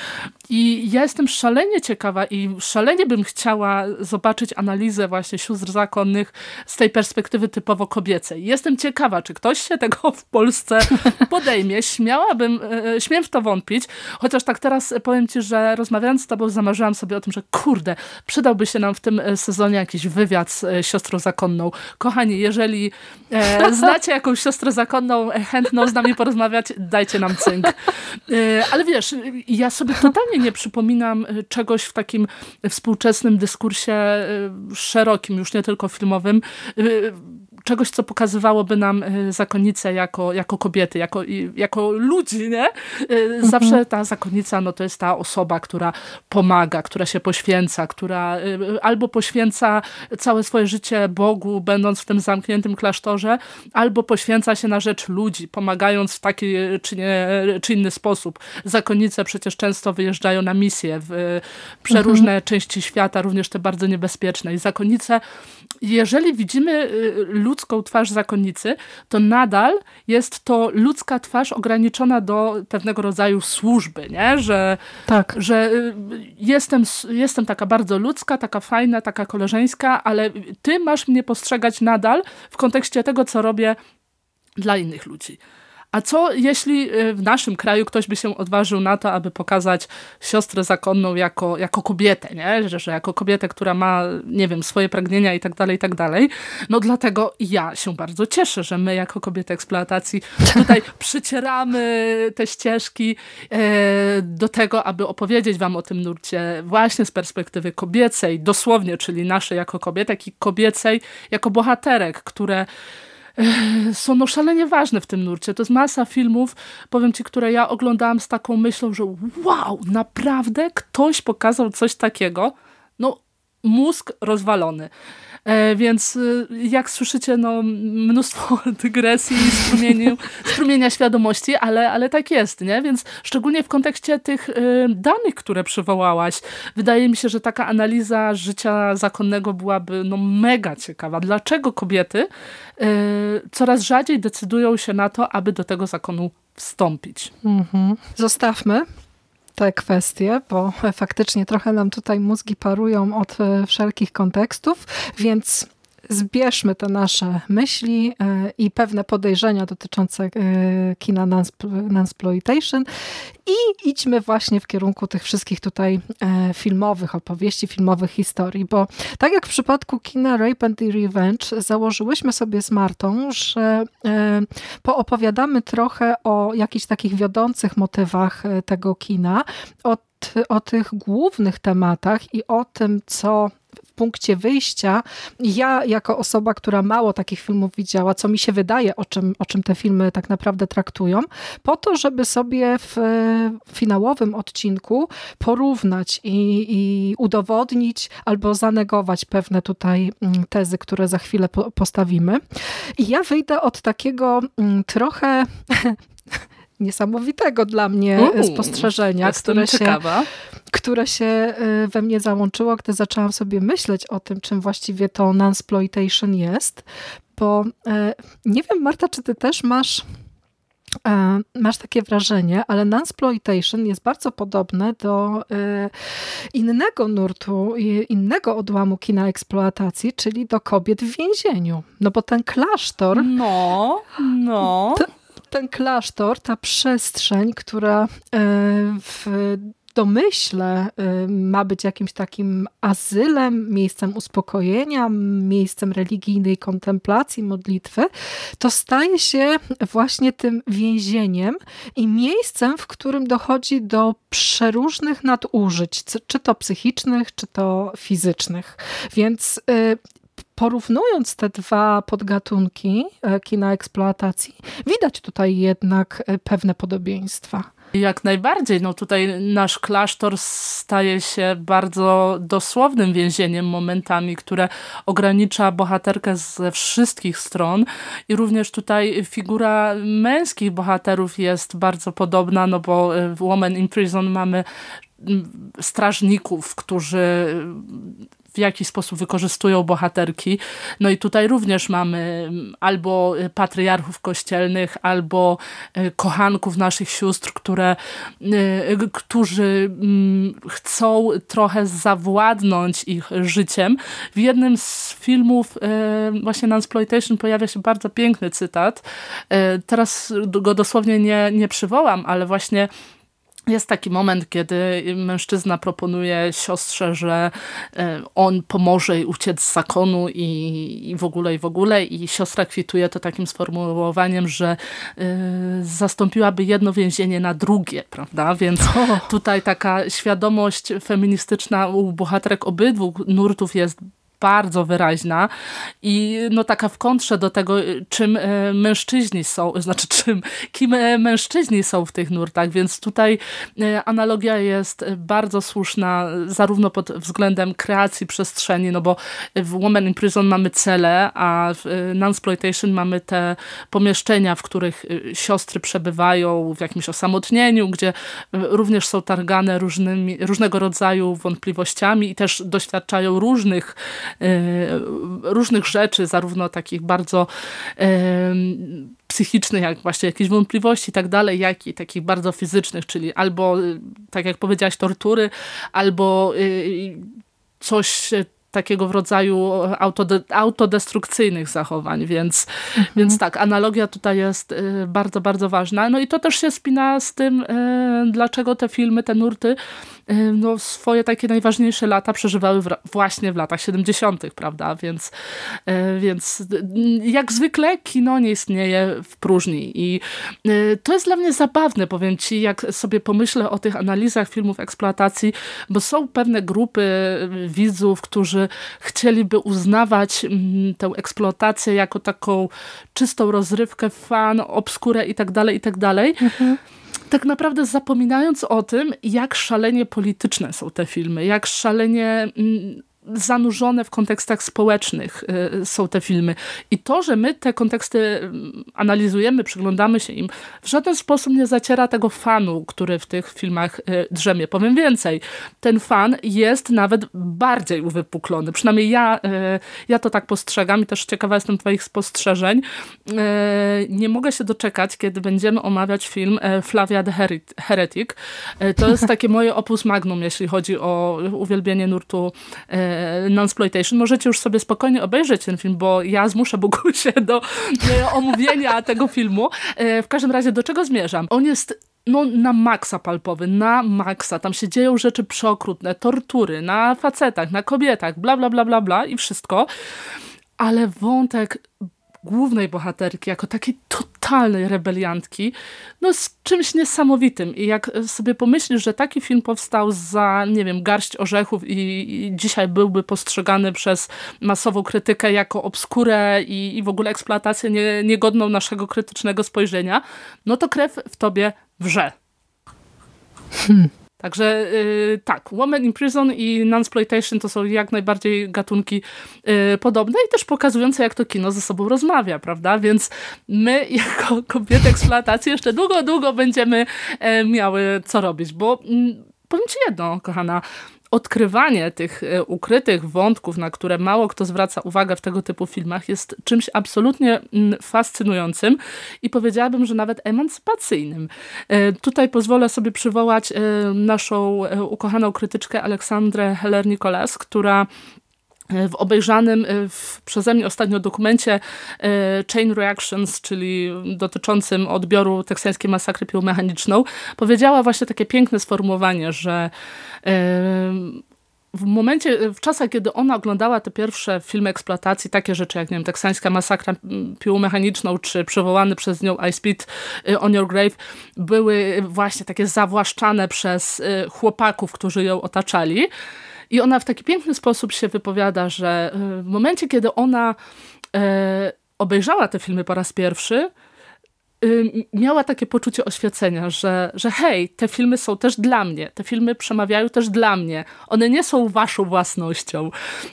I ja jestem szalenie ciekawa i szalenie bym chciała zobaczyć analizę właśnie sióstr zakonnych z tej perspektywy typowo kobiecej. Jestem ciekawa, czy ktoś się tego w Polsce podejmie. Śmiałabym, e, e, śmiem w to wątpić, chociaż tak teraz powiem ci, że rozmawiając z tobą zamarzyłam sobie o tym, że kurde, przydałby się nam w tym e, sezonie jakiś wywiad z siostrą zakonną. Kochani, jeżeli e, znacie jakąś siostrę zakonną, chętną z nami porozmawiać, dajcie nam cynk. E, ale wiesz, ja sobie totalnie nie przypominam czegoś w takim współczesnym dyskursie y, szerokim, już nie tylko filmowym, y, czegoś, co pokazywałoby nam y, zakonnicę jako, jako kobiety, jako, jako ludzi, nie? Mhm. Zawsze ta zakonnica, no to jest ta osoba, która pomaga, która się poświęca, która albo poświęca całe swoje życie Bogu, będąc w tym zamkniętym klasztorze, albo poświęca się na rzecz ludzi, pomagając w taki czy, nie, czy inny sposób. Zakonnice przecież często wyjeżdżają na misje w przeróżne różne części świata, również te bardzo niebezpieczne. I zakonnice, jeżeli widzimy y, ludzką twarz zakonnicy, to nadal jest to ludzka twarz ograniczona do pewnego rodzaju służby, nie? Że, tak. że y, jestem, jestem taka bardzo ludzka, taka fajna, taka koleżeńska, ale ty masz mnie postrzegać nadal w kontekście tego, co robię dla innych ludzi. A co jeśli y, w naszym kraju ktoś by się odważył na to, aby pokazać siostrę zakonną jako, jako kobietę, nie? Że, że jako kobietę, która ma, nie wiem, swoje pragnienia i tak dalej, i tak dalej. No dlatego ja się bardzo cieszę, że my jako kobiety eksploatacji tutaj przycieramy te ścieżki e, do tego, aby opowiedzieć wam o tym nurcie właśnie z perspektywy kobiecej, dosłownie, czyli naszej jako kobietek i kobiecej jako bohaterek, które są no szalenie ważne w tym nurcie. To jest masa filmów, powiem ci, które ja oglądałam z taką myślą, że wow, naprawdę ktoś pokazał coś takiego. No, mózg rozwalony. E, więc y, jak słyszycie, no, mnóstwo dygresji i strumienia, strumienia świadomości, ale, ale tak jest, nie? Więc szczególnie w kontekście tych y, danych, które przywołałaś, wydaje mi się, że taka analiza życia zakonnego byłaby no, mega ciekawa. Dlaczego kobiety y, coraz rzadziej decydują się na to, aby do tego zakonu wstąpić? Mhm. Zostawmy te kwestie, bo faktycznie trochę nam tutaj mózgi parują od e, wszelkich kontekstów, więc zbierzmy te nasze myśli e, i pewne podejrzenia dotyczące e, kina Nansploitation. I idźmy właśnie w kierunku tych wszystkich tutaj e, filmowych opowieści, filmowych historii, bo tak jak w przypadku kina Rape and Revenge założyłyśmy sobie z Martą, że poopowiadamy trochę o jakichś takich wiodących motywach tego kina, o o tych głównych tematach i o tym, co punkcie wyjścia, ja jako osoba, która mało takich filmów widziała, co mi się wydaje, o czym, o czym te filmy tak naprawdę traktują, po to, żeby sobie w finałowym odcinku porównać i, i udowodnić albo zanegować pewne tutaj mm, tezy, które za chwilę postawimy. I ja wyjdę od takiego mm, trochę niesamowitego dla mnie Uu, spostrzeżenia, które się, które się y, we mnie załączyło, gdy zaczęłam sobie myśleć o tym, czym właściwie to nansploitation jest, bo y, nie wiem Marta, czy ty też masz masz takie wrażenie, ale nansploitation jest bardzo podobne do innego nurtu, innego odłamu kina eksploatacji, czyli do kobiet w więzieniu. No bo ten klasztor... No, no ten klasztor, ta przestrzeń, która e, w domyśle e, ma być jakimś takim azylem, miejscem uspokojenia, miejscem religijnej kontemplacji, modlitwy, to staje się właśnie tym więzieniem i miejscem, w którym dochodzi do przeróżnych nadużyć, czy to psychicznych, czy to fizycznych. Więc e, porównując te dwa podgatunki e, kina eksploatacji, widać tutaj jednak e, pewne podobieństwa. Jak najbardziej. No tutaj nasz klasztor staje się bardzo dosłownym więzieniem momentami, które ogranicza bohaterkę ze wszystkich stron i również tutaj figura męskich bohaterów jest bardzo podobna, no bo w Woman in Prison mamy strażników, którzy w jaki sposób wykorzystują bohaterki. No i tutaj również mamy albo patriarchów kościelnych, albo e, kochanków naszych sióstr, które, e, którzy chcą trochę zawładnąć ich życiem. W jednym z filmów e, właśnie Nansploitation pojawia się bardzo piękny cytat. Teraz go dosłownie nie, nie przywołam, ale właśnie jest taki moment, kiedy mężczyzna proponuje siostrze, że e, on pomoże jej uciec z zakonu i, i w ogóle, i w ogóle. I siostra kwituje to takim sformułowaniem, że y, zastąpiłaby jedno więzienie na drugie, prawda? Więc tutaj taka świadomość feministyczna u bohaterek obydwu nurtów jest bardzo wyraźna i no taka w kontrze do tego, czym e, mężczyźni są, znaczy czym, kim e, mężczyźni są w tych nurtach, więc tutaj analogia jest bardzo słuszna zarówno pod względem kreacji przestrzeni, no bo w Woman in Prison mamy cele, a w Nunsploitation mamy te pomieszczenia, w których siostry przebywają w jakimś osamotnieniu, gdzie również są targane różnymi, różnego rodzaju wątpliwościami i też doświadczają różnych różnych rzeczy, zarówno takich bardzo psychicznych, jak właśnie jakieś wątpliwości i tak dalej, jak i takich bardzo fizycznych, czyli albo, tak jak powiedziałaś, tortury, albo coś takiego w rodzaju autode autodestrukcyjnych zachowań, więc, mhm. więc tak, analogia tutaj jest bardzo, bardzo ważna. No i to też się spina z tym, dlaczego te filmy, te nurty no, swoje takie najważniejsze lata przeżywały w, właśnie w latach 70., prawda? Więc, więc jak zwykle kino nie istnieje w próżni i to jest dla mnie zabawne, powiem ci, jak sobie pomyślę o tych analizach filmów eksploatacji, bo są pewne grupy widzów, którzy chcieliby uznawać tę eksploatację jako taką czystą rozrywkę, fan, obskurę i tak dalej, i tak dalej. Mhm tak naprawdę zapominając o tym, jak szalenie polityczne są te filmy, jak szalenie mm, zanurzone w kontekstach społecznych y, są te filmy. I to, że my te konteksty mm, analizujemy, przyglądamy się im, w żaden sposób nie zaciera tego fanu, który w tych filmach y, drzemie. Powiem więcej, ten fan jest nawet bardziej uwypuklony. Przynajmniej ja, y, ja to tak postrzegam i też ciekawa jestem twoich spostrzeżeń. Nie mogę się doczekać, kiedy będziemy omawiać film Flavia the Heretic. To jest takie moje opus magnum, jeśli chodzi o uwielbienie nurtu E, non-sploitation, możecie już sobie spokojnie obejrzeć ten film, bo ja zmuszę Bogusię do omówienia tego filmu. E, w każdym razie, do czego zmierzam? On jest no, na maksa palpowy, na maksa. Tam się dzieją rzeczy przeokrutne, tortury na facetach, na kobietach, bla, bla, bla, bla, bla i wszystko. Ale wątek głównej bohaterki, jako takiej totalnej rebeliantki, no z czymś niesamowitym. I jak sobie pomyślisz, że taki film powstał za, nie wiem, garść orzechów i, i dzisiaj byłby postrzegany przez masową krytykę jako obskurę i, i w ogóle eksploatację nie, niegodną naszego krytycznego spojrzenia, no to krew w tobie wrze. Hmm. Także yy, tak, Woman in Prison i Nunsploitation to są jak najbardziej gatunki yy, podobne i też pokazujące, jak to kino ze sobą rozmawia, prawda? Więc my, jako kobiety eksploatacji, jeszcze długo, długo będziemy yy, miały co robić, bo mm, powiem ci jedno, kochana, odkrywanie tych e, ukrytych wątków, na które mało kto zwraca uwagę w tego typu filmach, jest czymś absolutnie mm, fascynującym i powiedziałabym, że nawet emancypacyjnym. E, tutaj pozwolę sobie przywołać e, naszą ukochaną krytyczkę Aleksandrę Heller-Nicolas, która w obejrzanym w, przeze mnie ostatnio dokumencie Chain Reactions, czyli dotyczącym odbioru teksańskiej masakry piłomechaniczną, powiedziała właśnie takie piękne sformułowanie, że w momencie, w czasach, kiedy ona oglądała te pierwsze filmy eksploatacji, takie rzeczy jak, nie wiem, teksańska masakra piłomechaniczną, czy przywołany przez nią I Spit y, on Your Grave, były właśnie takie zawłaszczane przez chłopaków, którzy ją otaczali. I ona w taki piękny sposób się wypowiada, że y, w momencie, kiedy ona obejrzała te filmy po raz pierwszy, miała takie poczucie oświecenia, że, że hej, te filmy są też dla mnie, te filmy przemawiają też dla mnie, one nie są waszą własnością.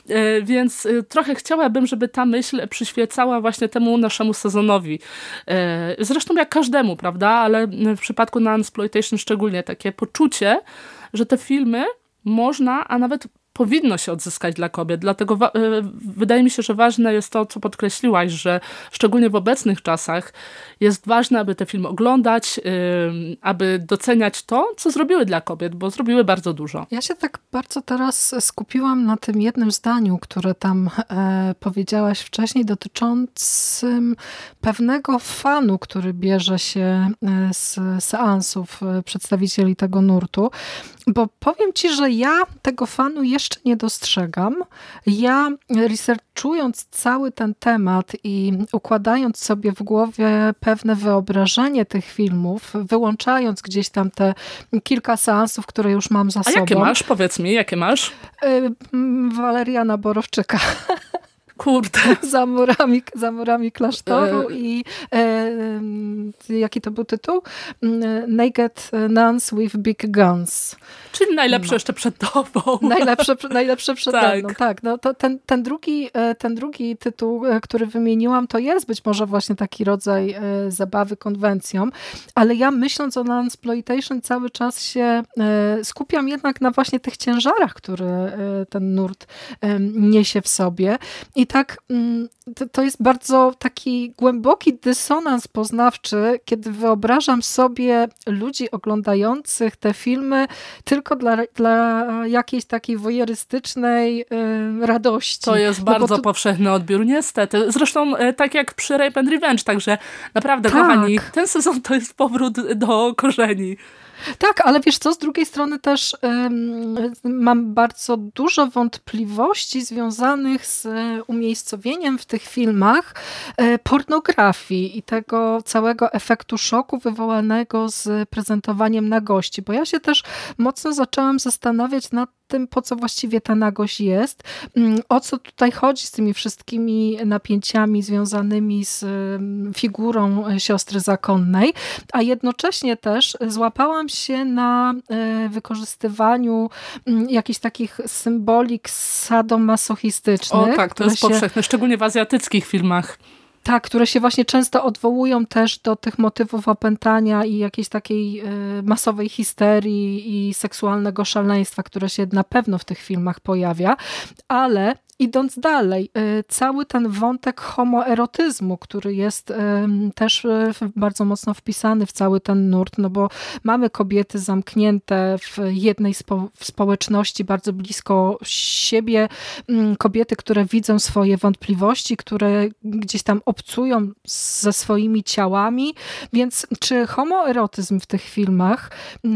E, więc e, trochę chciałabym, żeby ta myśl przyświecała właśnie temu naszemu sezonowi. E, zresztą jak każdemu, prawda, ale w przypadku Non-Exploitation szczególnie takie poczucie, że te filmy można, a nawet powinno się odzyskać dla kobiet. Dlatego e, wydaje mi się, że ważne jest to, co podkreśliłaś, że szczególnie w obecnych czasach jest ważne, aby te filmy oglądać, aby doceniać to, co zrobiły dla kobiet, bo zrobiły bardzo dużo. Ja się tak bardzo teraz skupiłam na tym jednym zdaniu, które tam e, powiedziałaś wcześniej, dotyczącym pewnego fanu, który bierze się e, z seansów przedstawicieli tego nurtu. Bo powiem ci, że ja tego fanu jeszcze nie dostrzegam. Ja researchując cały ten temat i układając sobie w głowie pewne wyobrażenie tych filmów, wyłączając gdzieś tam te kilka seansów, które już mam za A sobą. jakie masz? Powiedz mi, jakie masz? Y, Waleriana Borowczyka. kurde. za, murami, za murami klasztoru e... i e, jaki to był tytuł? Mm, Naked Nuns with Big Guns. Czyli najlepsze no. jeszcze przed tobą. Najlepsze, najlepsze przed tak. mną, tak. No to ten, ten, drugi, e, ten drugi tytuł, e, który wymieniłam, to jest być może właśnie taki rodzaj e, zabawy konwencją, ale ja myśląc o Exploitation cały czas się skupiam jednak na właśnie tych ciężarach, które ten nurt niesie w sobie. I tak mm, to, jest bardzo taki głęboki dysonans poznawczy, kiedy wyobrażam sobie ludzi oglądających te filmy tylko dla, dla jakiejś takiej wojerystycznej y, radości. To jest no bardzo to... powszechny odbiór, niestety. Zresztą y, tak jak przy Rape and Revenge, także naprawdę, tak. kochani, ten sezon to jest powrót do korzeni. Tak, ale wiesz co, z drugiej strony też mam bardzo dużo wątpliwości związanych z umiejscowieniem w tych filmach e, pornografii i tego całego efektu szoku wywołanego z prezentowaniem nagości, bo ja się też mocno zaczęłam zastanawiać nad tym, po co właściwie ta nagość jest, mm, o co tutaj chodzi z tymi wszystkimi napięciami związanymi z mm, figurą e, siostry zakonnej, a jednocześnie też złapałam się na e, wykorzystywaniu mm, jakichś takich symbolik sadomasochistycznych. O tak, to jest powszechne, szczególnie w azjatyckich filmach. Tak, które się właśnie często odwołują też do tych motywów opętania i jakiejś takiej e, masowej histerii i seksualnego szaleństwa, które się na pewno w tych filmach pojawia, ale Idąc dalej, y, cały ten wątek homoerotyzmu, który jest też y, bardzo mocno wpisany w cały ten nurt, no bo mamy kobiety zamknięte w jednej spo w społeczności bardzo blisko siebie, mm, kobiety, które widzą swoje wątpliwości, które gdzieś tam obcują ze swoimi ciałami, więc czy homoerotyzm w tych filmach y,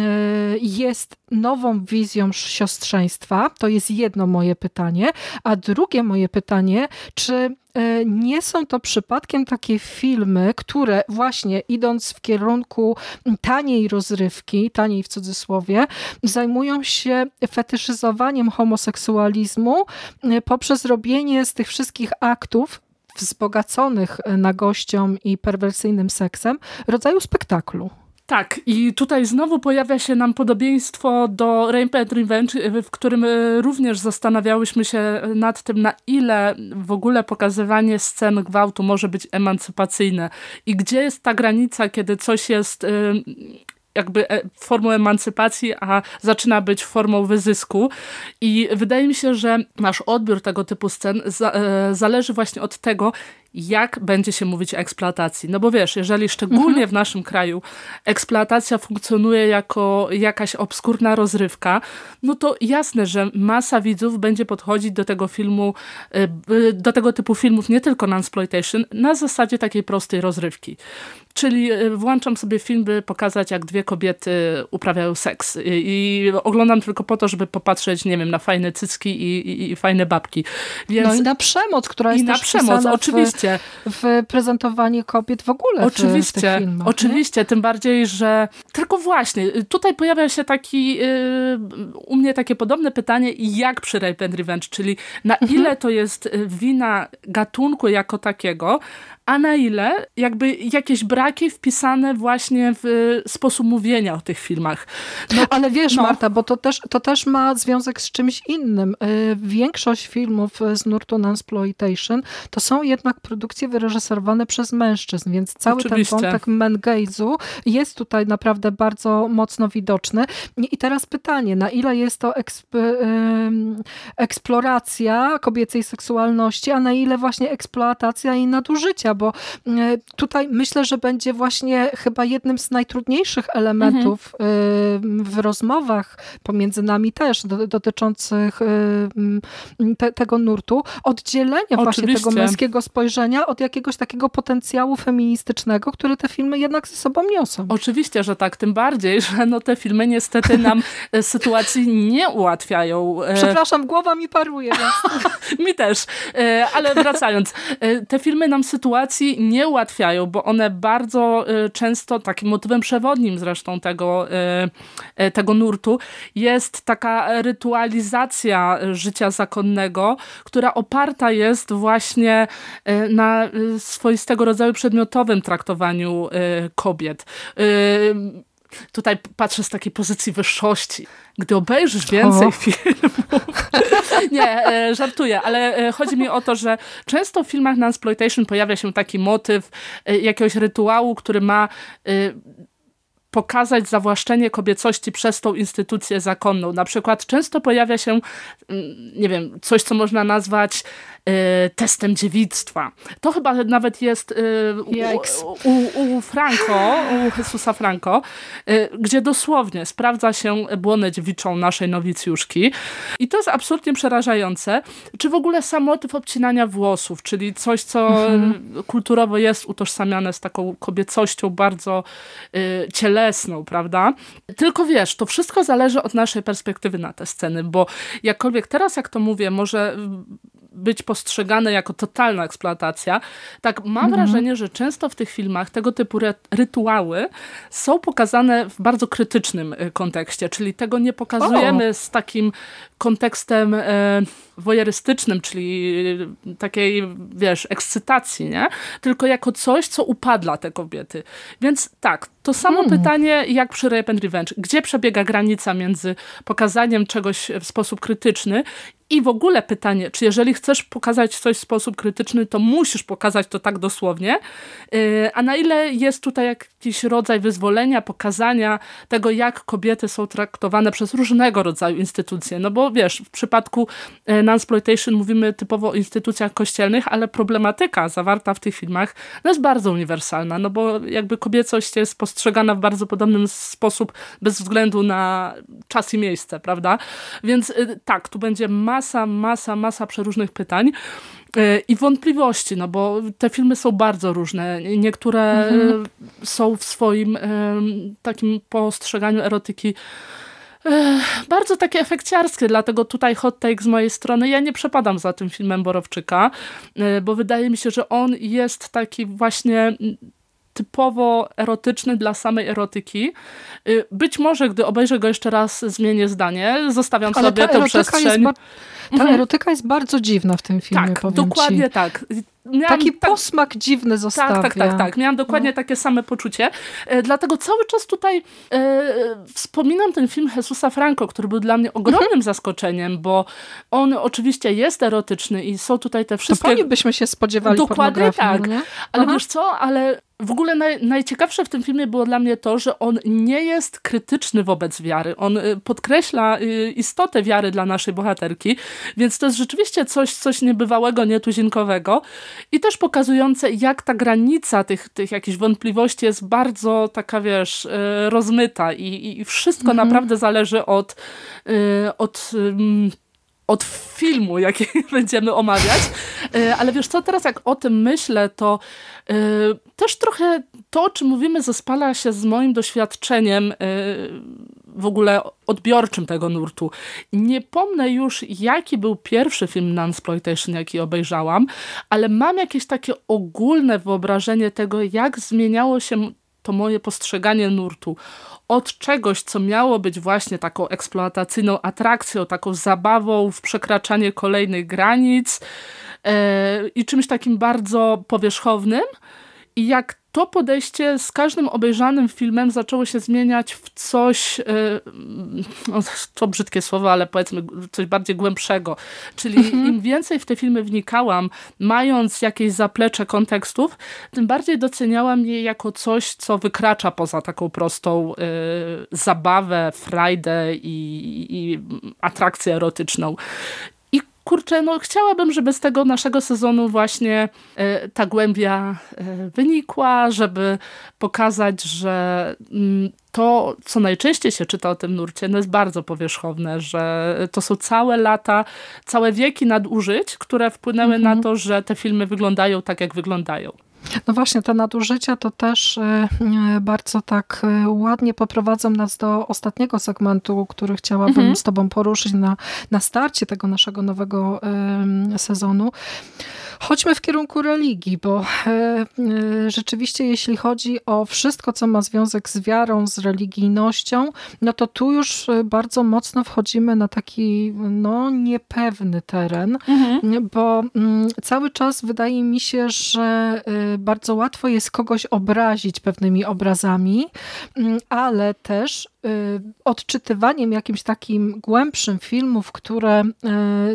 jest nową wizją siostrzeństwa? To jest jedno moje pytanie, a drugie moje pytanie, czy e, nie są to przypadkiem takie filmy, które właśnie idąc w kierunku taniej rozrywki, taniej w cudzysłowie, zajmują się fetyszyzowaniem homoseksualizmu e, poprzez robienie z tych wszystkich aktów wzbogaconych nagością i perwersyjnym seksem rodzaju spektaklu. Tak, i tutaj znowu pojawia się nam podobieństwo do Rape and Revenge, w którym e, również zastanawiałyśmy się nad tym, na ile w ogóle pokazywanie scen gwałtu może być emancypacyjne i gdzie jest ta granica, kiedy coś jest e, jakby e, formą emancypacji, a zaczyna być formą wyzysku. I wydaje mi się, że nasz odbiór tego typu scen za, zależy właśnie od tego, jak będzie się mówić o eksploatacji. No bo wiesz, jeżeli szczególnie mhm. w naszym kraju eksploatacja funkcjonuje jako jakaś obskurna rozrywka, no to jasne, że masa widzów będzie podchodzić do tego filmu, y, do tego typu filmów, nie tylko non-exploitation, na zasadzie takiej prostej rozrywki. Czyli y, włączam sobie film, by pokazać, jak dwie kobiety uprawiają seks. I, oglądam tylko po to, żeby popatrzeć, nie wiem, na fajne cycki i, i, i fajne babki. Więc... No i na przemoc, która jest I na przemoc, oczywiście oczywiście. w prezentowanie kobiet w ogóle oczywiście, w, tych filmach. Oczywiście, nie? tym bardziej, że tylko właśnie, tutaj pojawia się taki yy, u mnie takie podobne pytanie jak przy Rape and Revenge, czyli na mhm. ile to jest wina gatunku jako takiego, a na ile jakby jakieś braki wpisane właśnie w sposób mówienia o tych filmach. No, ale wiesz no. Marta, bo to też, to też ma związek z czymś innym. Y, większość filmów z nurtu Nansploitation to są jednak produkcje wyreżyserowane przez mężczyzn, więc cały Oczywiście. ten wątek mengaze'u jest tutaj naprawdę bardzo mocno widoczny. I teraz pytanie, na ile jest to eksp eksploracja kobiecej seksualności, a na ile właśnie eksploatacja i nadużycia, bo e, tutaj myślę, że będzie właśnie chyba jednym z najtrudniejszych elementów mhm. w rozmowach pomiędzy nami też dotyczących te, tego nurtu, oddzielenia Oczywiście. właśnie tego męskiego spojrzenia od jakiegoś takiego potencjału feministycznego, który te filmy jednak ze sobą niosą. Oczywiście, że tak, tym bardziej, że no te filmy niestety nam e, sytuacji nie ułatwiają. Przepraszam, głowa mi paruje. mi też, ale wracając, te filmy nam sytuacji nie ułatwiają, bo one bardzo y, często, takim motywem przewodnim zresztą tego, y, y, tego nurtu, jest taka rytualizacja życia zakonnego, która oparta jest właśnie na swoistego rodzaju przedmiotowym traktowaniu kobiet tutaj patrzę z takiej pozycji wyższości. Gdy obejrzysz więcej o. filmów... Nie, e, żartuję, ale e, chodzi mi o to, że często w filmach na exploitation pojawia się taki motyw e, jakiegoś rytuału, który ma pokazać zawłaszczenie kobiecości przez tą instytucję zakonną. Na przykład często pojawia się, mm, nie wiem, coś, co można nazwać y, testem dziewictwa. To chyba nawet jest y, u, u, u, Franco, u Jesusa Franco, y, gdzie dosłownie sprawdza się błonę dziewiczą naszej nowicjuszki. I to jest absolutnie przerażające. Czy w ogóle sam motyw obcinania włosów, czyli coś, co mhm. kulturowo jest utożsamiane z taką kobiecością bardzo y, cielesną, prawda? Tylko wiesz, to wszystko zależy od naszej perspektywy na te sceny, bo jakkolwiek teraz, jak to mówię, może być postrzegane jako totalna eksploatacja, tak mam mhm. wrażenie, że często w tych filmach tego typu rytuały są pokazane w bardzo krytycznym y, kontekście, czyli tego nie pokazujemy o. z takim kontekstem e, wojerystycznym, czyli takiej, wiesz, ekscytacji, nie? Tylko jako coś, co upadla te kobiety. Więc tak, to samo hmm. pytanie jak przy Rape and Revenge. Gdzie przebiega granica między pokazaniem czegoś w sposób krytyczny i w ogóle pytanie, czy jeżeli chcesz pokazać coś w sposób krytyczny, to musisz pokazać to tak dosłownie, y, a na ile jest tutaj jakiś rodzaj wyzwolenia, pokazania tego, jak kobiety są traktowane przez różnego rodzaju instytucje, no bo wiesz, w przypadku e, Nansploitation mówimy typowo o instytucjach kościelnych, ale problematyka zawarta w tych filmach no jest bardzo uniwersalna, no bo jakby kobiecość jest postrzegana w bardzo podobnym sposób bez względu na czas i miejsce, prawda? Więc y, tak, tu będzie masa, masa, masa przeróżnych pytań e, i wątpliwości, no bo te filmy są bardzo różne. Niektóre mhm. są w swoim takim postrzeganiu erotyki bardzo takie efekciarskie, dlatego tutaj hot take z mojej strony. Ja nie przepadam za tym filmem Borowczyka, bo wydaje mi się, że on jest taki właśnie typowo erotyczny dla samej erotyki. E, być może, gdy obejrzę go jeszcze raz, zmienię zdanie, zostawiam Ale sobie tę przestrzeń. Ta mhm. erotyka jest bardzo dziwna w tym filmie, Tak, dokładnie ci. tak. Miałam Taki tak, posmak dziwny zostawia. Tak, tak, tak, tak. Miałam dokładnie no. takie same poczucie. E, dlatego cały czas tutaj e, wspominam ten film Jesusa Franco, który był dla mnie ogromnym mhm. zaskoczeniem, bo on oczywiście jest erotyczny i są tutaj te wszystkie... To byśmy się spodziewali Dokładnie tak. Nie? Ale Aha. wiesz co, ale w ogóle naj, najciekawsze w tym filmie było dla mnie to, że on nie jest krytyczny wobec wiary. On y, podkreśla y, istotę wiary dla naszej bohaterki, więc to jest rzeczywiście coś, coś niebywałego, nietuzinkowego i też pokazujące, jak ta granica tych, tych jakichś wątpliwości jest bardzo taka, wiesz, y, rozmyta i, i wszystko mhm. naprawdę zależy od, od od filmu, jaki będziemy omawiać. E, ale wiesz co, teraz jak o tym myślę, to e, też trochę to, o czym mówimy, zespala się z moim doświadczeniem e, w ogóle odbiorczym tego nurtu. Nie pomnę już, jaki był pierwszy film Nansploitation, jaki obejrzałam, ale mam jakieś takie ogólne wyobrażenie tego, jak zmieniało się to moje postrzeganie nurtu od czegoś, co miało być właśnie taką eksploatacyjną atrakcją, taką zabawą w przekraczanie kolejnych granic e, i czymś takim bardzo powierzchownym. I jak to podejście z każdym obejrzanym filmem zaczęło się zmieniać w coś, e, no, to brzydkie słowo, ale powiedzmy coś bardziej głębszego. Czyli mhm. im więcej w te filmy wnikałam, mając jakieś zaplecze kontekstów, tym bardziej doceniałam je jako coś, co wykracza poza taką prostą y, zabawę, frajdę i, i atrakcję erotyczną kurczę, no chciałabym, żeby z tego naszego sezonu właśnie e, ta głębia e, wynikła, żeby pokazać, że mm, to, co najczęściej się czyta o tym nurcie, no jest bardzo powierzchowne, że to są całe lata, całe wieki nadużyć, które wpłynęły mhm. na to, że te filmy wyglądają tak, jak wyglądają. No właśnie, te nadużycia to też e, e, bardzo tak e, ładnie poprowadzą nas do ostatniego segmentu, który chciałabym mhm. z tobą poruszyć na, na starcie tego naszego nowego sezonu. Chodźmy w kierunku religii, bo e, e, rzeczywiście jeśli chodzi o wszystko, co ma związek z wiarą, z religijnością, no to tu już e, bardzo mocno wchodzimy na taki no, niepewny teren, mhm. bo mm, cały czas wydaje mi się, że bardzo łatwo jest kogoś obrazić pewnymi obrazami, mm, ale też odczytywaniem jakimś takim głębszym filmów, które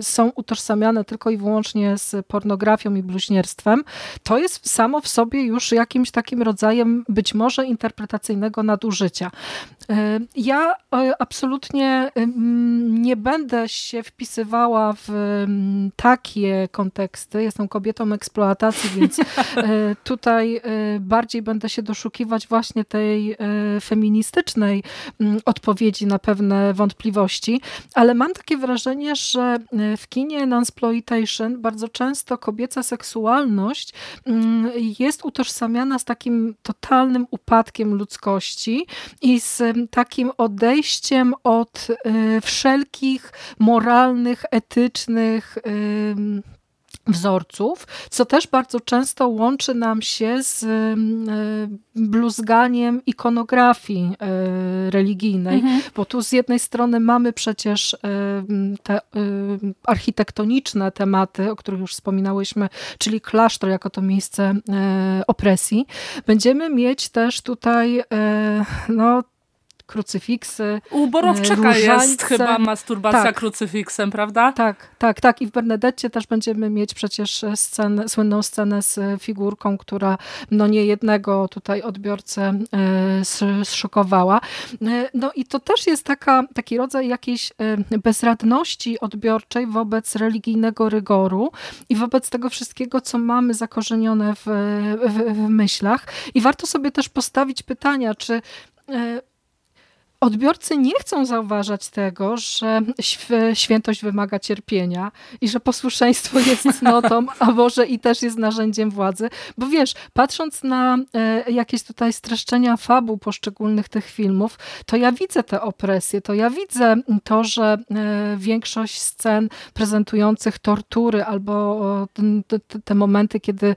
są utożsamiane tylko i wyłącznie z pornografią i bluźnierstwem, to jest samo w sobie już jakimś takim rodzajem być może interpretacyjnego nadużycia. Y, ja absolutnie nie będę się wpisywała w takie konteksty. Jestem kobietą eksploatacji, więc tutaj bardziej będę się doszukiwać właśnie tej feministycznej odpowiedzi na pewne wątpliwości, ale mam takie wrażenie, że y, w kinie Nansploitation bardzo często kobieca seksualność mm, jest utożsamiana z takim totalnym upadkiem ludzkości i z takim odejściem od y, wszelkich moralnych, etycznych wzorców, co też bardzo często łączy nam się z e, bluzganiem ikonografii e, religijnej, mhm. bo tu z jednej strony mamy przecież te architektoniczne tematy, o których już wspominałyśmy, czyli klasztor jako to miejsce opresji. Będziemy mieć też tutaj no, krucyfiksy. U Borowczyka jest chyba masturbacja tak. krucyfiksem, prawda? Tak, tak, tak. I w Bernadette też będziemy mieć przecież scenę, słynną scenę z figurką, która no nie jednego tutaj odbiorcę e, zszokowała. E, no i to też jest taka, taki rodzaj jakiejś e, bezradności odbiorczej wobec religijnego rygoru i wobec tego wszystkiego, co mamy zakorzenione w, w, w myślach. I warto sobie też postawić pytania, czy odbiorcy nie chcą zauważać tego, że świętość wymaga cierpienia i że posłuszeństwo jest cnotą, a może i też jest narzędziem władzy. Bo wiesz, patrząc na e, jakieś tutaj streszczenia fabuł poszczególnych tych filmów, to ja widzę tę opresję, to ja widzę to, że e, większość scen prezentujących tortury albo te, te momenty, kiedy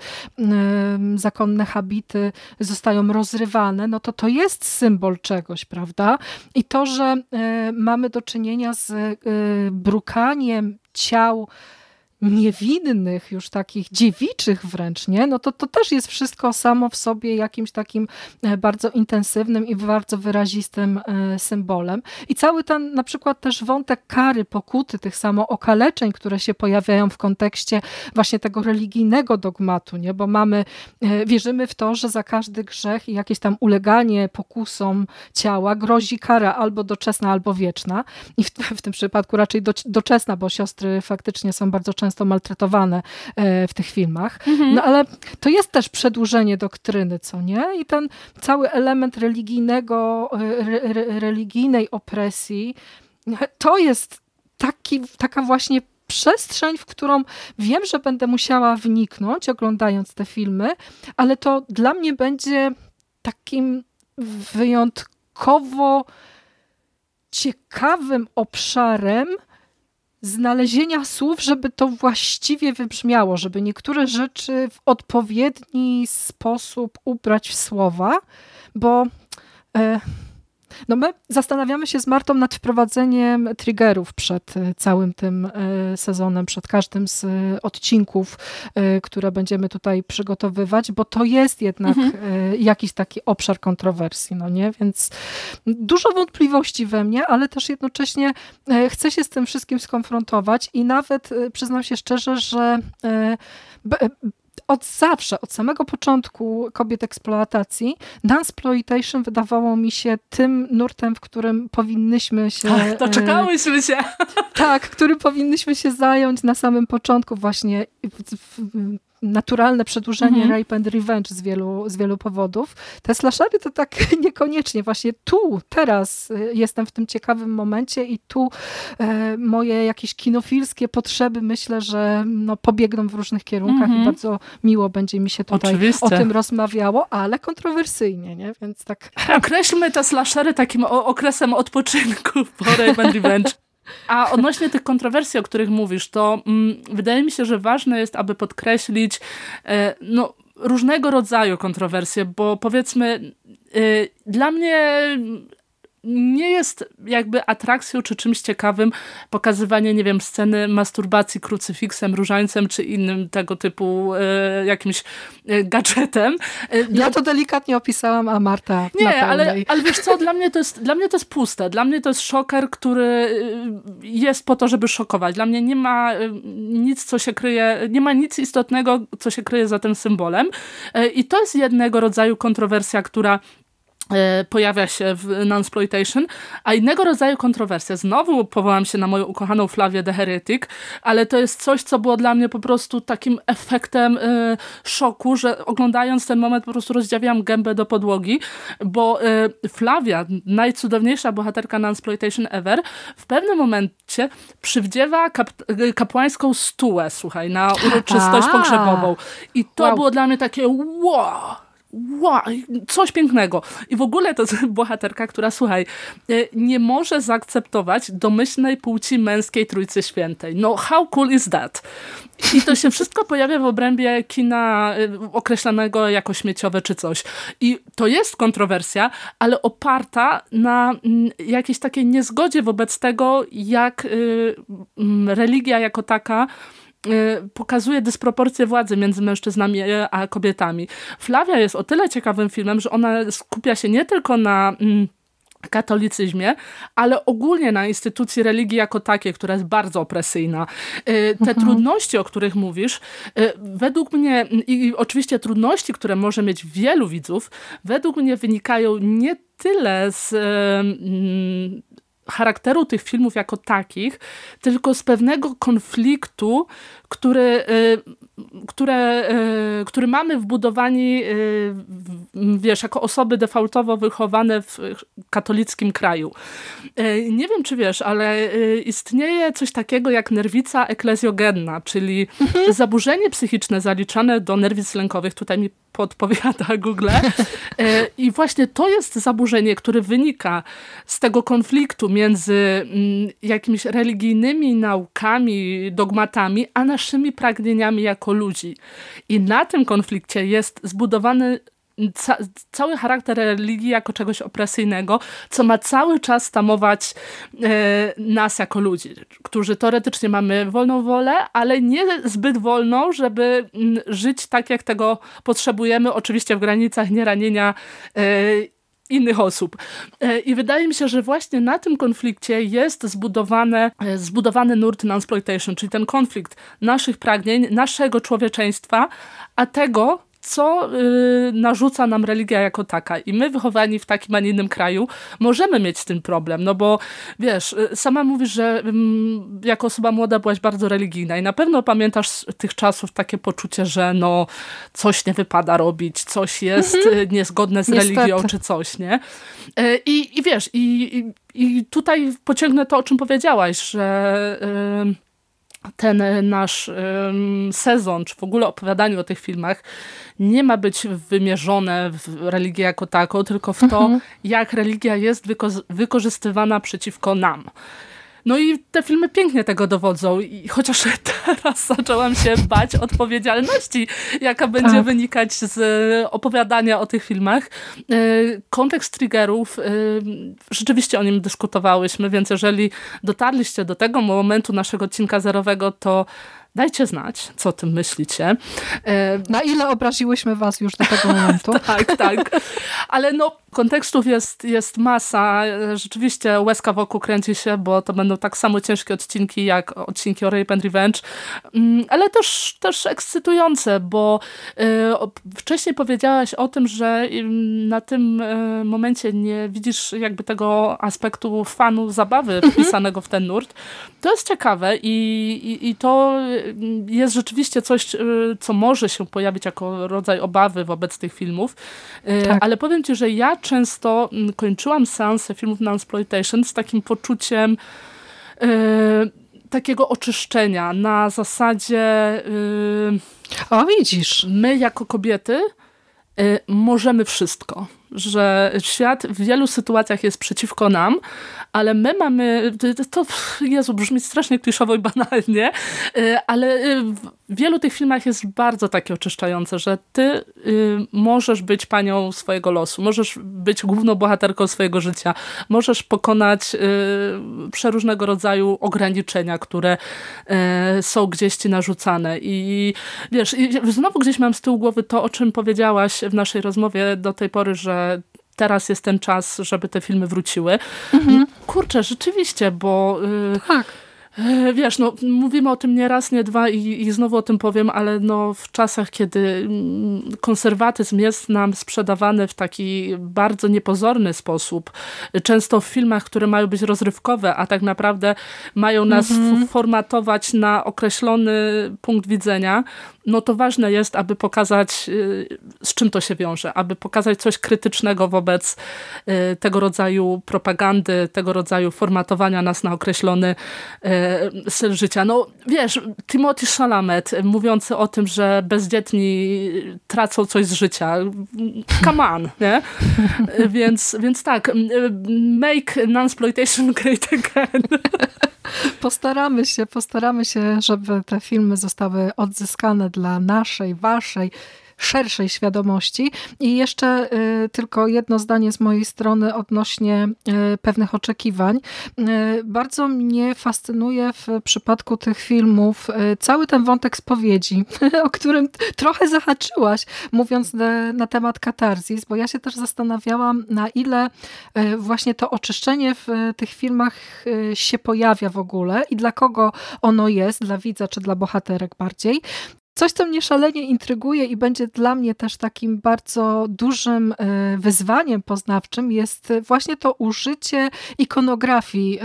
zakonne habity zostają rozrywane, no to to jest symbol czegoś, prawda? I to, że e, mamy do czynienia z e, brukaniem ciał niewinnych, już takich dziewiczych wręcz, nie? no to to też jest wszystko samo w sobie jakimś takim e, bardzo intensywnym i bardzo wyrazistym e, symbolem. I cały ten na przykład też wątek kary, pokuty, tych samookaleczeń, które się pojawiają w kontekście właśnie tego religijnego dogmatu, nie? bo mamy, e, wierzymy w to, że za każdy grzech i jakieś tam uleganie pokusom ciała grozi kara albo doczesna, albo wieczna. I w, w tym przypadku raczej do, doczesna, bo siostry faktycznie są bardzo często często maltretowane e, w tych filmach. Mhm. No ale to jest też przedłużenie doktryny, co nie? I ten cały element religijnego, e, re, religijnej opresji, to jest taki, taka właśnie przestrzeń, w którą wiem, że będę musiała wniknąć, oglądając te filmy, ale to dla mnie będzie takim wyjątkowo ciekawym obszarem znalezienia słów, żeby to właściwie wybrzmiało, żeby niektóre rzeczy w odpowiedni sposób ubrać w słowa, bo e, no my zastanawiamy się z Martą nad wprowadzeniem triggerów przed e, całym tym e, sezonem, przed każdym z e, odcinków, które będziemy tutaj przygotowywać, bo to jest jednak mhm. jakiś taki obszar kontrowersji, no nie? Więc dużo wątpliwości we mnie, ale też jednocześnie chcę się z tym wszystkim skonfrontować i nawet przyznam się szczerze, że od zawsze, od samego początku kobiet eksploatacji, dansploitation wydawało mi się tym nurtem, w którym powinnyśmy się... Ach, doczekałyśmy się! Tak, którym powinnyśmy się zająć na samym początku właśnie naturalne przedłużenie mhm. Rape and Revenge z wielu, z wielu powodów. Te slashery to tak niekoniecznie. Właśnie tu, teraz y, jestem w tym ciekawym momencie i tu e, moje jakieś kinofilskie potrzeby myślę, że no, pobiegną w różnych kierunkach mhm. i bardzo miło będzie mi się tutaj Oczywiście. o tym rozmawiało, ale kontrowersyjnie, nie? Więc tak... Określmy te slashery takim okresem odpoczynku po Rape and Revenge. A odnośnie tych kontrowersji, o których mówisz, to mm, wydaje mi się, że ważne jest, aby podkreślić e, no, różnego rodzaju kontrowersje, bo powiedzmy, e, dla mnie nie jest jakby atrakcją czy czymś ciekawym pokazywanie, nie wiem, sceny masturbacji krucyfiksem, różańcem czy innym tego typu e, jakimś e, gadżetem. E, ja to delikatnie opisałam, a Marta Nie, ale, ale wiesz co, dla mnie, to jest, dla mnie to jest puste. Dla mnie to jest szoker, który jest po to, żeby szokować. Dla mnie nie ma nic, co się kryje, nie ma nic istotnego, co się kryje za tym symbolem. I to jest jednego rodzaju kontrowersja, która pojawia się w Nunsploitation, a innego rodzaju kontrowersja. Znowu powołam się na moją ukochaną Flawię The Heretic, ale to jest coś, co było dla mnie po prostu takim efektem y, szoku, że oglądając ten moment po prostu rozdziawiałam gębę do podłogi, bo y, Flavia, najcudowniejsza bohaterka Nunsploitation ever, w pewnym momencie przywdziewa kap kapłańską stułę, słuchaj, na uroczystość pogrzebową. I to wow. było dla mnie takie wow! Wow, coś pięknego. I w ogóle to jest bohaterka, która, słuchaj, e, nie może zaakceptować domyślnej płci męskiej Trójcy Świętej. No, how cool is that? I to się wszystko pojawia w obrębie kina e, określanego jako śmieciowe czy coś. I to jest kontrowersja, ale oparta na mm, jakiejś takiej niezgodzie wobec tego, jak y, religia jako taka pokazuje dysproporcję władzy między mężczyznami a kobietami. Flavia jest o tyle ciekawym filmem, że ona skupia się nie tylko na mm, katolicyzmie, ale ogólnie na instytucji religii jako takiej, która jest bardzo opresyjna. Y, te mhm. trudności, o których mówisz, y, według mnie i oczywiście trudności, które może mieć wielu widzów, według mnie wynikają nie tyle z mm, charakteru tych filmów jako takich, tylko z pewnego konfliktu, który, y, które, y, który mamy wbudowani, y, wiesz, jako osoby defaultowo wychowane w katolickim kraju. Nie wiem, czy wiesz, ale istnieje coś takiego jak nerwica eklezjogenna, czyli mhm. zaburzenie psychiczne zaliczane do nerwic lękowych. Tutaj mi podpowiada Google. I właśnie to jest zaburzenie, które wynika z tego konfliktu między mm, jakimiś religijnymi naukami, dogmatami, a naszymi pragnieniami jako ludzi. I na tym konflikcie jest zbudowany ca cały charakter religii jako czegoś opresyjnego, co ma cały czas tamować e, nas jako ludzi, którzy teoretycznie mamy wolną wolę, ale nie zbyt wolną, żeby m, żyć tak, jak tego potrzebujemy, oczywiście w granicach nieranienia e, innych osób. E, I wydaje mi się, że właśnie na tym konflikcie jest zbudowane, e, zbudowany nurt non-exploitation, czyli ten konflikt naszych pragnień, naszego człowieczeństwa, a tego, co y, narzuca nam religia jako taka. I my wychowani w takim, a nie innym kraju możemy mieć z tym problem, no bo wiesz, y, sama mówisz, że y, jako osoba młoda byłaś bardzo religijna i na pewno pamiętasz z tych czasów takie poczucie, że no coś nie wypada robić, coś jest mhm. Y, niezgodne z Niestety. religią czy coś, nie? Y, I, i wiesz, i, i, i tutaj pociągnę to, o czym powiedziałaś, że ten nasz sezon, czy w ogóle opowiadanie o tych filmach nie ma być wymierzone w religię jako taką, tylko w to, mhm. jak religia jest wyko wykorzystywana przeciwko nam. No i te filmy pięknie tego dowodzą i chociaż teraz zaczęłam się bać odpowiedzialności, jaka będzie tak. wynikać z opowiadania o tych filmach. E, kontekst triggerów, e, rzeczywiście o nim dyskutowałyśmy, więc jeżeli dotarliście do tego momentu naszego odcinka zerowego, to Dajcie znać, co o tym myślicie. E, Na ile obraziłyśmy was już do tego momentu? tak, tak. Ale no, kontekstów jest, jest masa. Rzeczywiście łezka wokół kręci się, bo to będą tak samo ciężkie odcinki, jak odcinki o Rape and Revenge, mm, ale też, też ekscytujące, bo y, wcześniej powiedziałaś o tym, że na tym y, momencie nie widzisz jakby tego aspektu fanu zabawy mhm. wpisanego w ten nurt. To jest ciekawe i, i, i to jest rzeczywiście coś, y, co może się pojawić jako rodzaj obawy wobec tych filmów, tak. ale powiem ci, że ja często mm, kończyłam seanse filmów na exploitation z takim poczuciem y, takiego oczyszczenia na zasadzie o widzisz. my jako kobiety możemy wszystko że świat w wielu sytuacjach jest przeciwko nam, ale my mamy, to Jezu, brzmi strasznie kliszowo i banalnie, ale wielu tych filmach jest bardzo takie oczyszczające, że ty y, możesz być panią swojego losu, możesz być główną bohaterką swojego życia, możesz pokonać przeróżnego rodzaju ograniczenia, które są gdzieś ci narzucane i wiesz, znowu gdzieś mam z tyłu głowy to, o czym powiedziałaś w naszej rozmowie do tej pory, że teraz jest ten czas, żeby te filmy wróciły. Mhm. Kurczę, rzeczywiście, bo... Y, tak. E, wiesz, no, mówimy o tym nie raz, nie dwa i, i znowu o tym powiem, ale no, w czasach, kiedy mm, konserwatyzm jest nam sprzedawany w taki bardzo niepozorny sposób, często w filmach, które mają być rozrywkowe, a tak naprawdę mają nas mhm. formatować na określony punkt widzenia, no to ważne jest, aby pokazać, y, z czym to się wiąże, aby pokazać coś krytycznego wobec y, tego rodzaju propagandy, tego rodzaju formatowania nas na określony y, styl życia. No wiesz, Timothy Chalamet mówiący o tym, że bezdzietni tracą coś z życia. Come on, nie? więc, więc tak, make non-exploitation great again. Postaramy się, postaramy się, żeby te filmy zostały odzyskane dla naszej, waszej szerszej świadomości. I jeszcze y, tylko jedno zdanie z mojej strony odnośnie y, pewnych oczekiwań. Y, bardzo mnie fascynuje w przypadku tych filmów cały ten wątek spowiedzi, o którym trochę zahaczyłaś, mówiąc na temat katarzis, bo ja się też zastanawiałam, na ile właśnie to oczyszczenie w tych filmach się pojawia w ogóle i dla kogo ono jest, dla widza czy dla bohaterek bardziej. Coś, co mnie szalenie intryguje i będzie dla mnie też takim bardzo dużym e, wyzwaniem poznawczym, jest właśnie to użycie ikonografii e,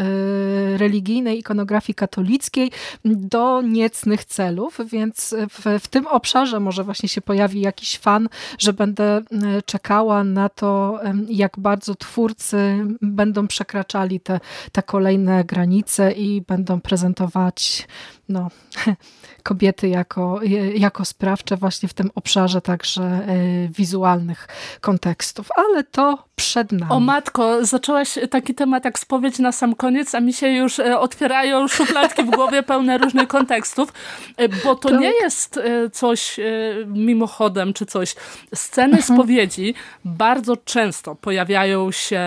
religijnej, ikonografii katolickiej do niecnych celów, więc w, w tym obszarze może właśnie się pojawi jakiś fan, że będę e, czekała na to, jak bardzo twórcy będą przekraczali te, te kolejne granice i będą prezentować no, kobiety jako, jako sprawcze właśnie w tym obszarze także e, wizualnych kontekstów, ale to przed nami. O matko, zaczęłaś taki temat jak spowiedź na sam koniec, a mi się już e, otwierają szufladki w głowie pełne różnych kontekstów, e, bo to tak. nie jest coś mimochodem czy coś. Sceny mhm. spowiedzi bardzo często pojawiają się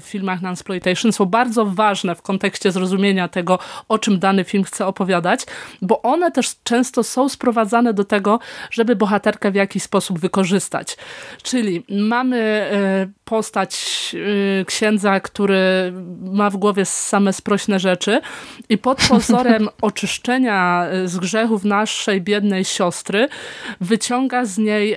w filmach non-exploitation, są bardzo ważne w kontekście zrozumienia tego, o czym dany film chce opowiadać, bo one też często są sprowadzane do tego, żeby bohaterkę w jakiś sposób wykorzystać. Czyli mamy e, postać e, księdza, który ma w głowie same sprośne rzeczy i pod pozorem oczyszczenia e, z grzechów naszej biednej siostry wyciąga z niej,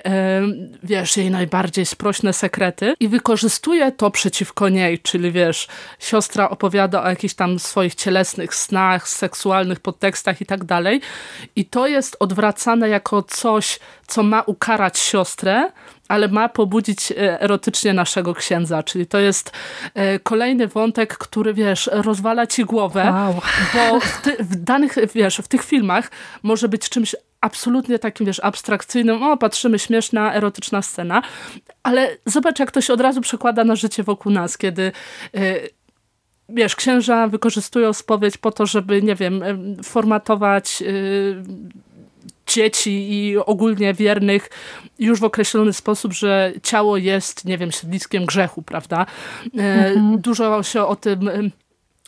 wiesz, jej najbardziej sprośne sekrety i wykorzystuje to przeciwko niej, czyli wiesz, siostra opowiada o jakichś tam swoich cielesnych snach, seksualnych podtekstach i tak dalej i to jest odwracane jako coś, co ma ukarać siostrę, ale ma pobudzić e, erotycznie naszego księdza. Czyli to jest e, kolejny wątek, który, wiesz, rozwala ci głowę, wow. bo w, ty, w, danych, wiesz, w tych filmach może być czymś absolutnie takim, wiesz, abstrakcyjnym, o, patrzymy, śmieszna, erotyczna scena, ale zobacz, jak to się od razu przekłada na życie wokół nas, kiedy e, wiesz, księża wykorzystują spowiedź po to, żeby, nie wiem, formatować y, dzieci i ogólnie wiernych już w określony sposób, że ciało jest, nie wiem, siedliskiem grzechu, prawda? E, mhm. Dużo się o tym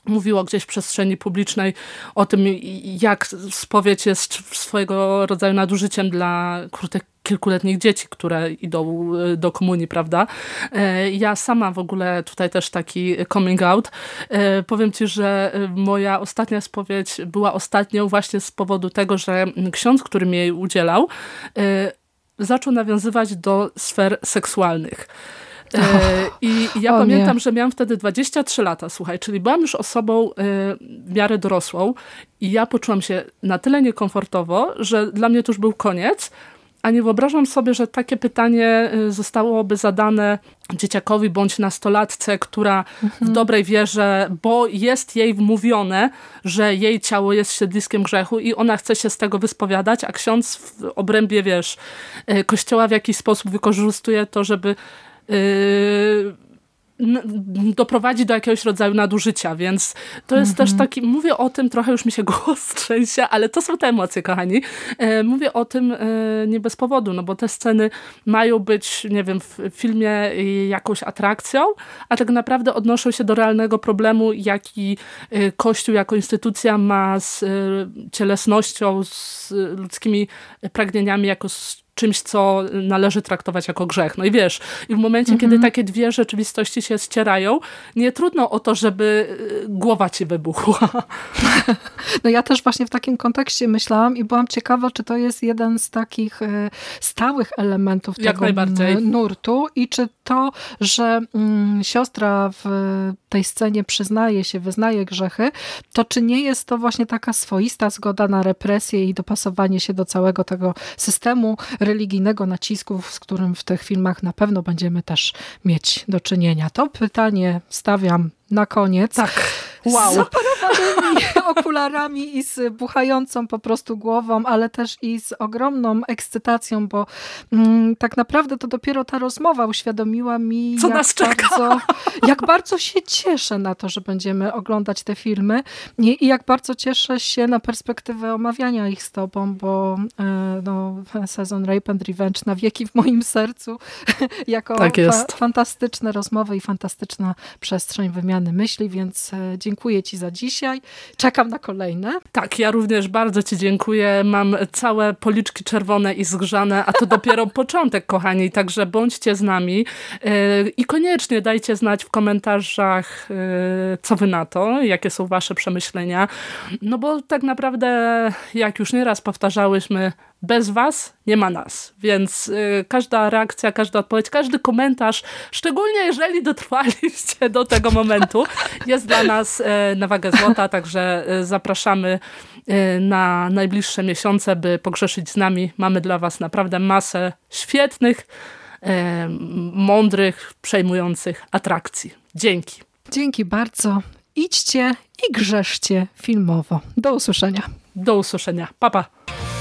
mówiło gdzieś w przestrzeni publicznej o tym, jak spowiedź jest swojego rodzaju nadużyciem dla kurde, kilkuletnich dzieci, które idą e, do komunii, prawda? E, ja sama w ogóle tutaj też taki coming out. E, powiem ci, że moja ostatnia spowiedź była ostatnią właśnie z powodu tego, że ksiądz, który mi jej udzielał, zaczął nawiązywać do sfer seksualnych. I ja pamiętam, nie. że miałam wtedy 23 lata, słuchaj, czyli byłam już osobą w miarę dorosłą i ja poczułam się na tyle niekomfortowo, że dla mnie to już był koniec, a nie wyobrażam sobie, że takie pytanie y, zostałoby zadane dzieciakowi bądź nastolatce, która mhm. w dobrej wierze, bo jest jej wmówione, że jej ciało jest siedliskiem grzechu i ona chce się z tego wyspowiadać, a ksiądz w obrębie, wiesz, kościoła w jakiś sposób wykorzystuje to, żeby doprowadzi do jakiegoś rodzaju nadużycia, więc to jest też Mhm. taki, mówię o tym, trochę już mi się głos trzęsie, ale to są te emocje, kochani. E, mówię o tym e, nie bez powodu, no bo te sceny mają być, nie wiem, w filmie jakąś atrakcją, a tak naprawdę odnoszą się do realnego problemu, jaki e, Kościół jako instytucja ma z e, cielesnością, z ludzkimi pragnieniami, jako z czymś, co należy traktować jako grzech. No i wiesz, i w momencie, kiedy takie dwie rzeczywistości się ścierają, nie trudno o to, żeby y, głowa ci wybuchła. No ja też właśnie w takim kontekście myślałam i byłam ciekawa, czy to jest jeden z takich e, stałych elementów Jak tego najbardziej. nurtu i czy to, że mm, siostra w tej scenie przyznaje się, wyznaje grzechy, to czy nie jest to właśnie taka swoista zgoda na represję i dopasowanie się do całego tego systemu religijnego nacisku, z którym w tych filmach na pewno będziemy też mieć do czynienia. To pytanie stawiam na koniec. Tak. Wow. Z zaparowanymi okularami i z buchającą po prostu głową, ale też i z ogromną ekscytacją, bo mm, tak naprawdę to dopiero ta rozmowa uświadomiła mi, Co jak, nas czeka. Bardzo, jak bardzo się cieszę na to, że będziemy oglądać te filmy i, i jak bardzo cieszę się na perspektywę omawiania ich z tobą, bo e, no, sezon Rape and Revenge na wieki w moim sercu jako Tak jest. fantastyczne rozmowy i fantastyczna przestrzeń wymiany myśli, więc e, dziękuję Ci za dzisiaj. Czekam na kolejne. Tak, ja również bardzo Ci dziękuję. Mam całe policzki czerwone i zgrzane, a to dopiero początek, kochani, także bądźcie z nami Yy, i koniecznie dajcie znać w komentarzach, yy, co Wy na to, jakie są Wasze przemyślenia, no bo tak naprawdę, jak już nieraz powtarzałyśmy, bez Was nie ma nas, więc yy, każda reakcja, każda odpowiedź, każdy komentarz, szczególnie jeżeli dotrwaliście do tego momentu, jest dla nas yy, na wagę złota, także yy, zapraszamy yy, na najbliższe miesiące, by pogrzeszyć z nami. Mamy dla Was naprawdę masę świetnych, yy, mądrych, przejmujących atrakcji. Dzięki. Dzięki bardzo. Idźcie i grzeszcie filmowo. Do usłyszenia. Do usłyszenia. Papa. Pa.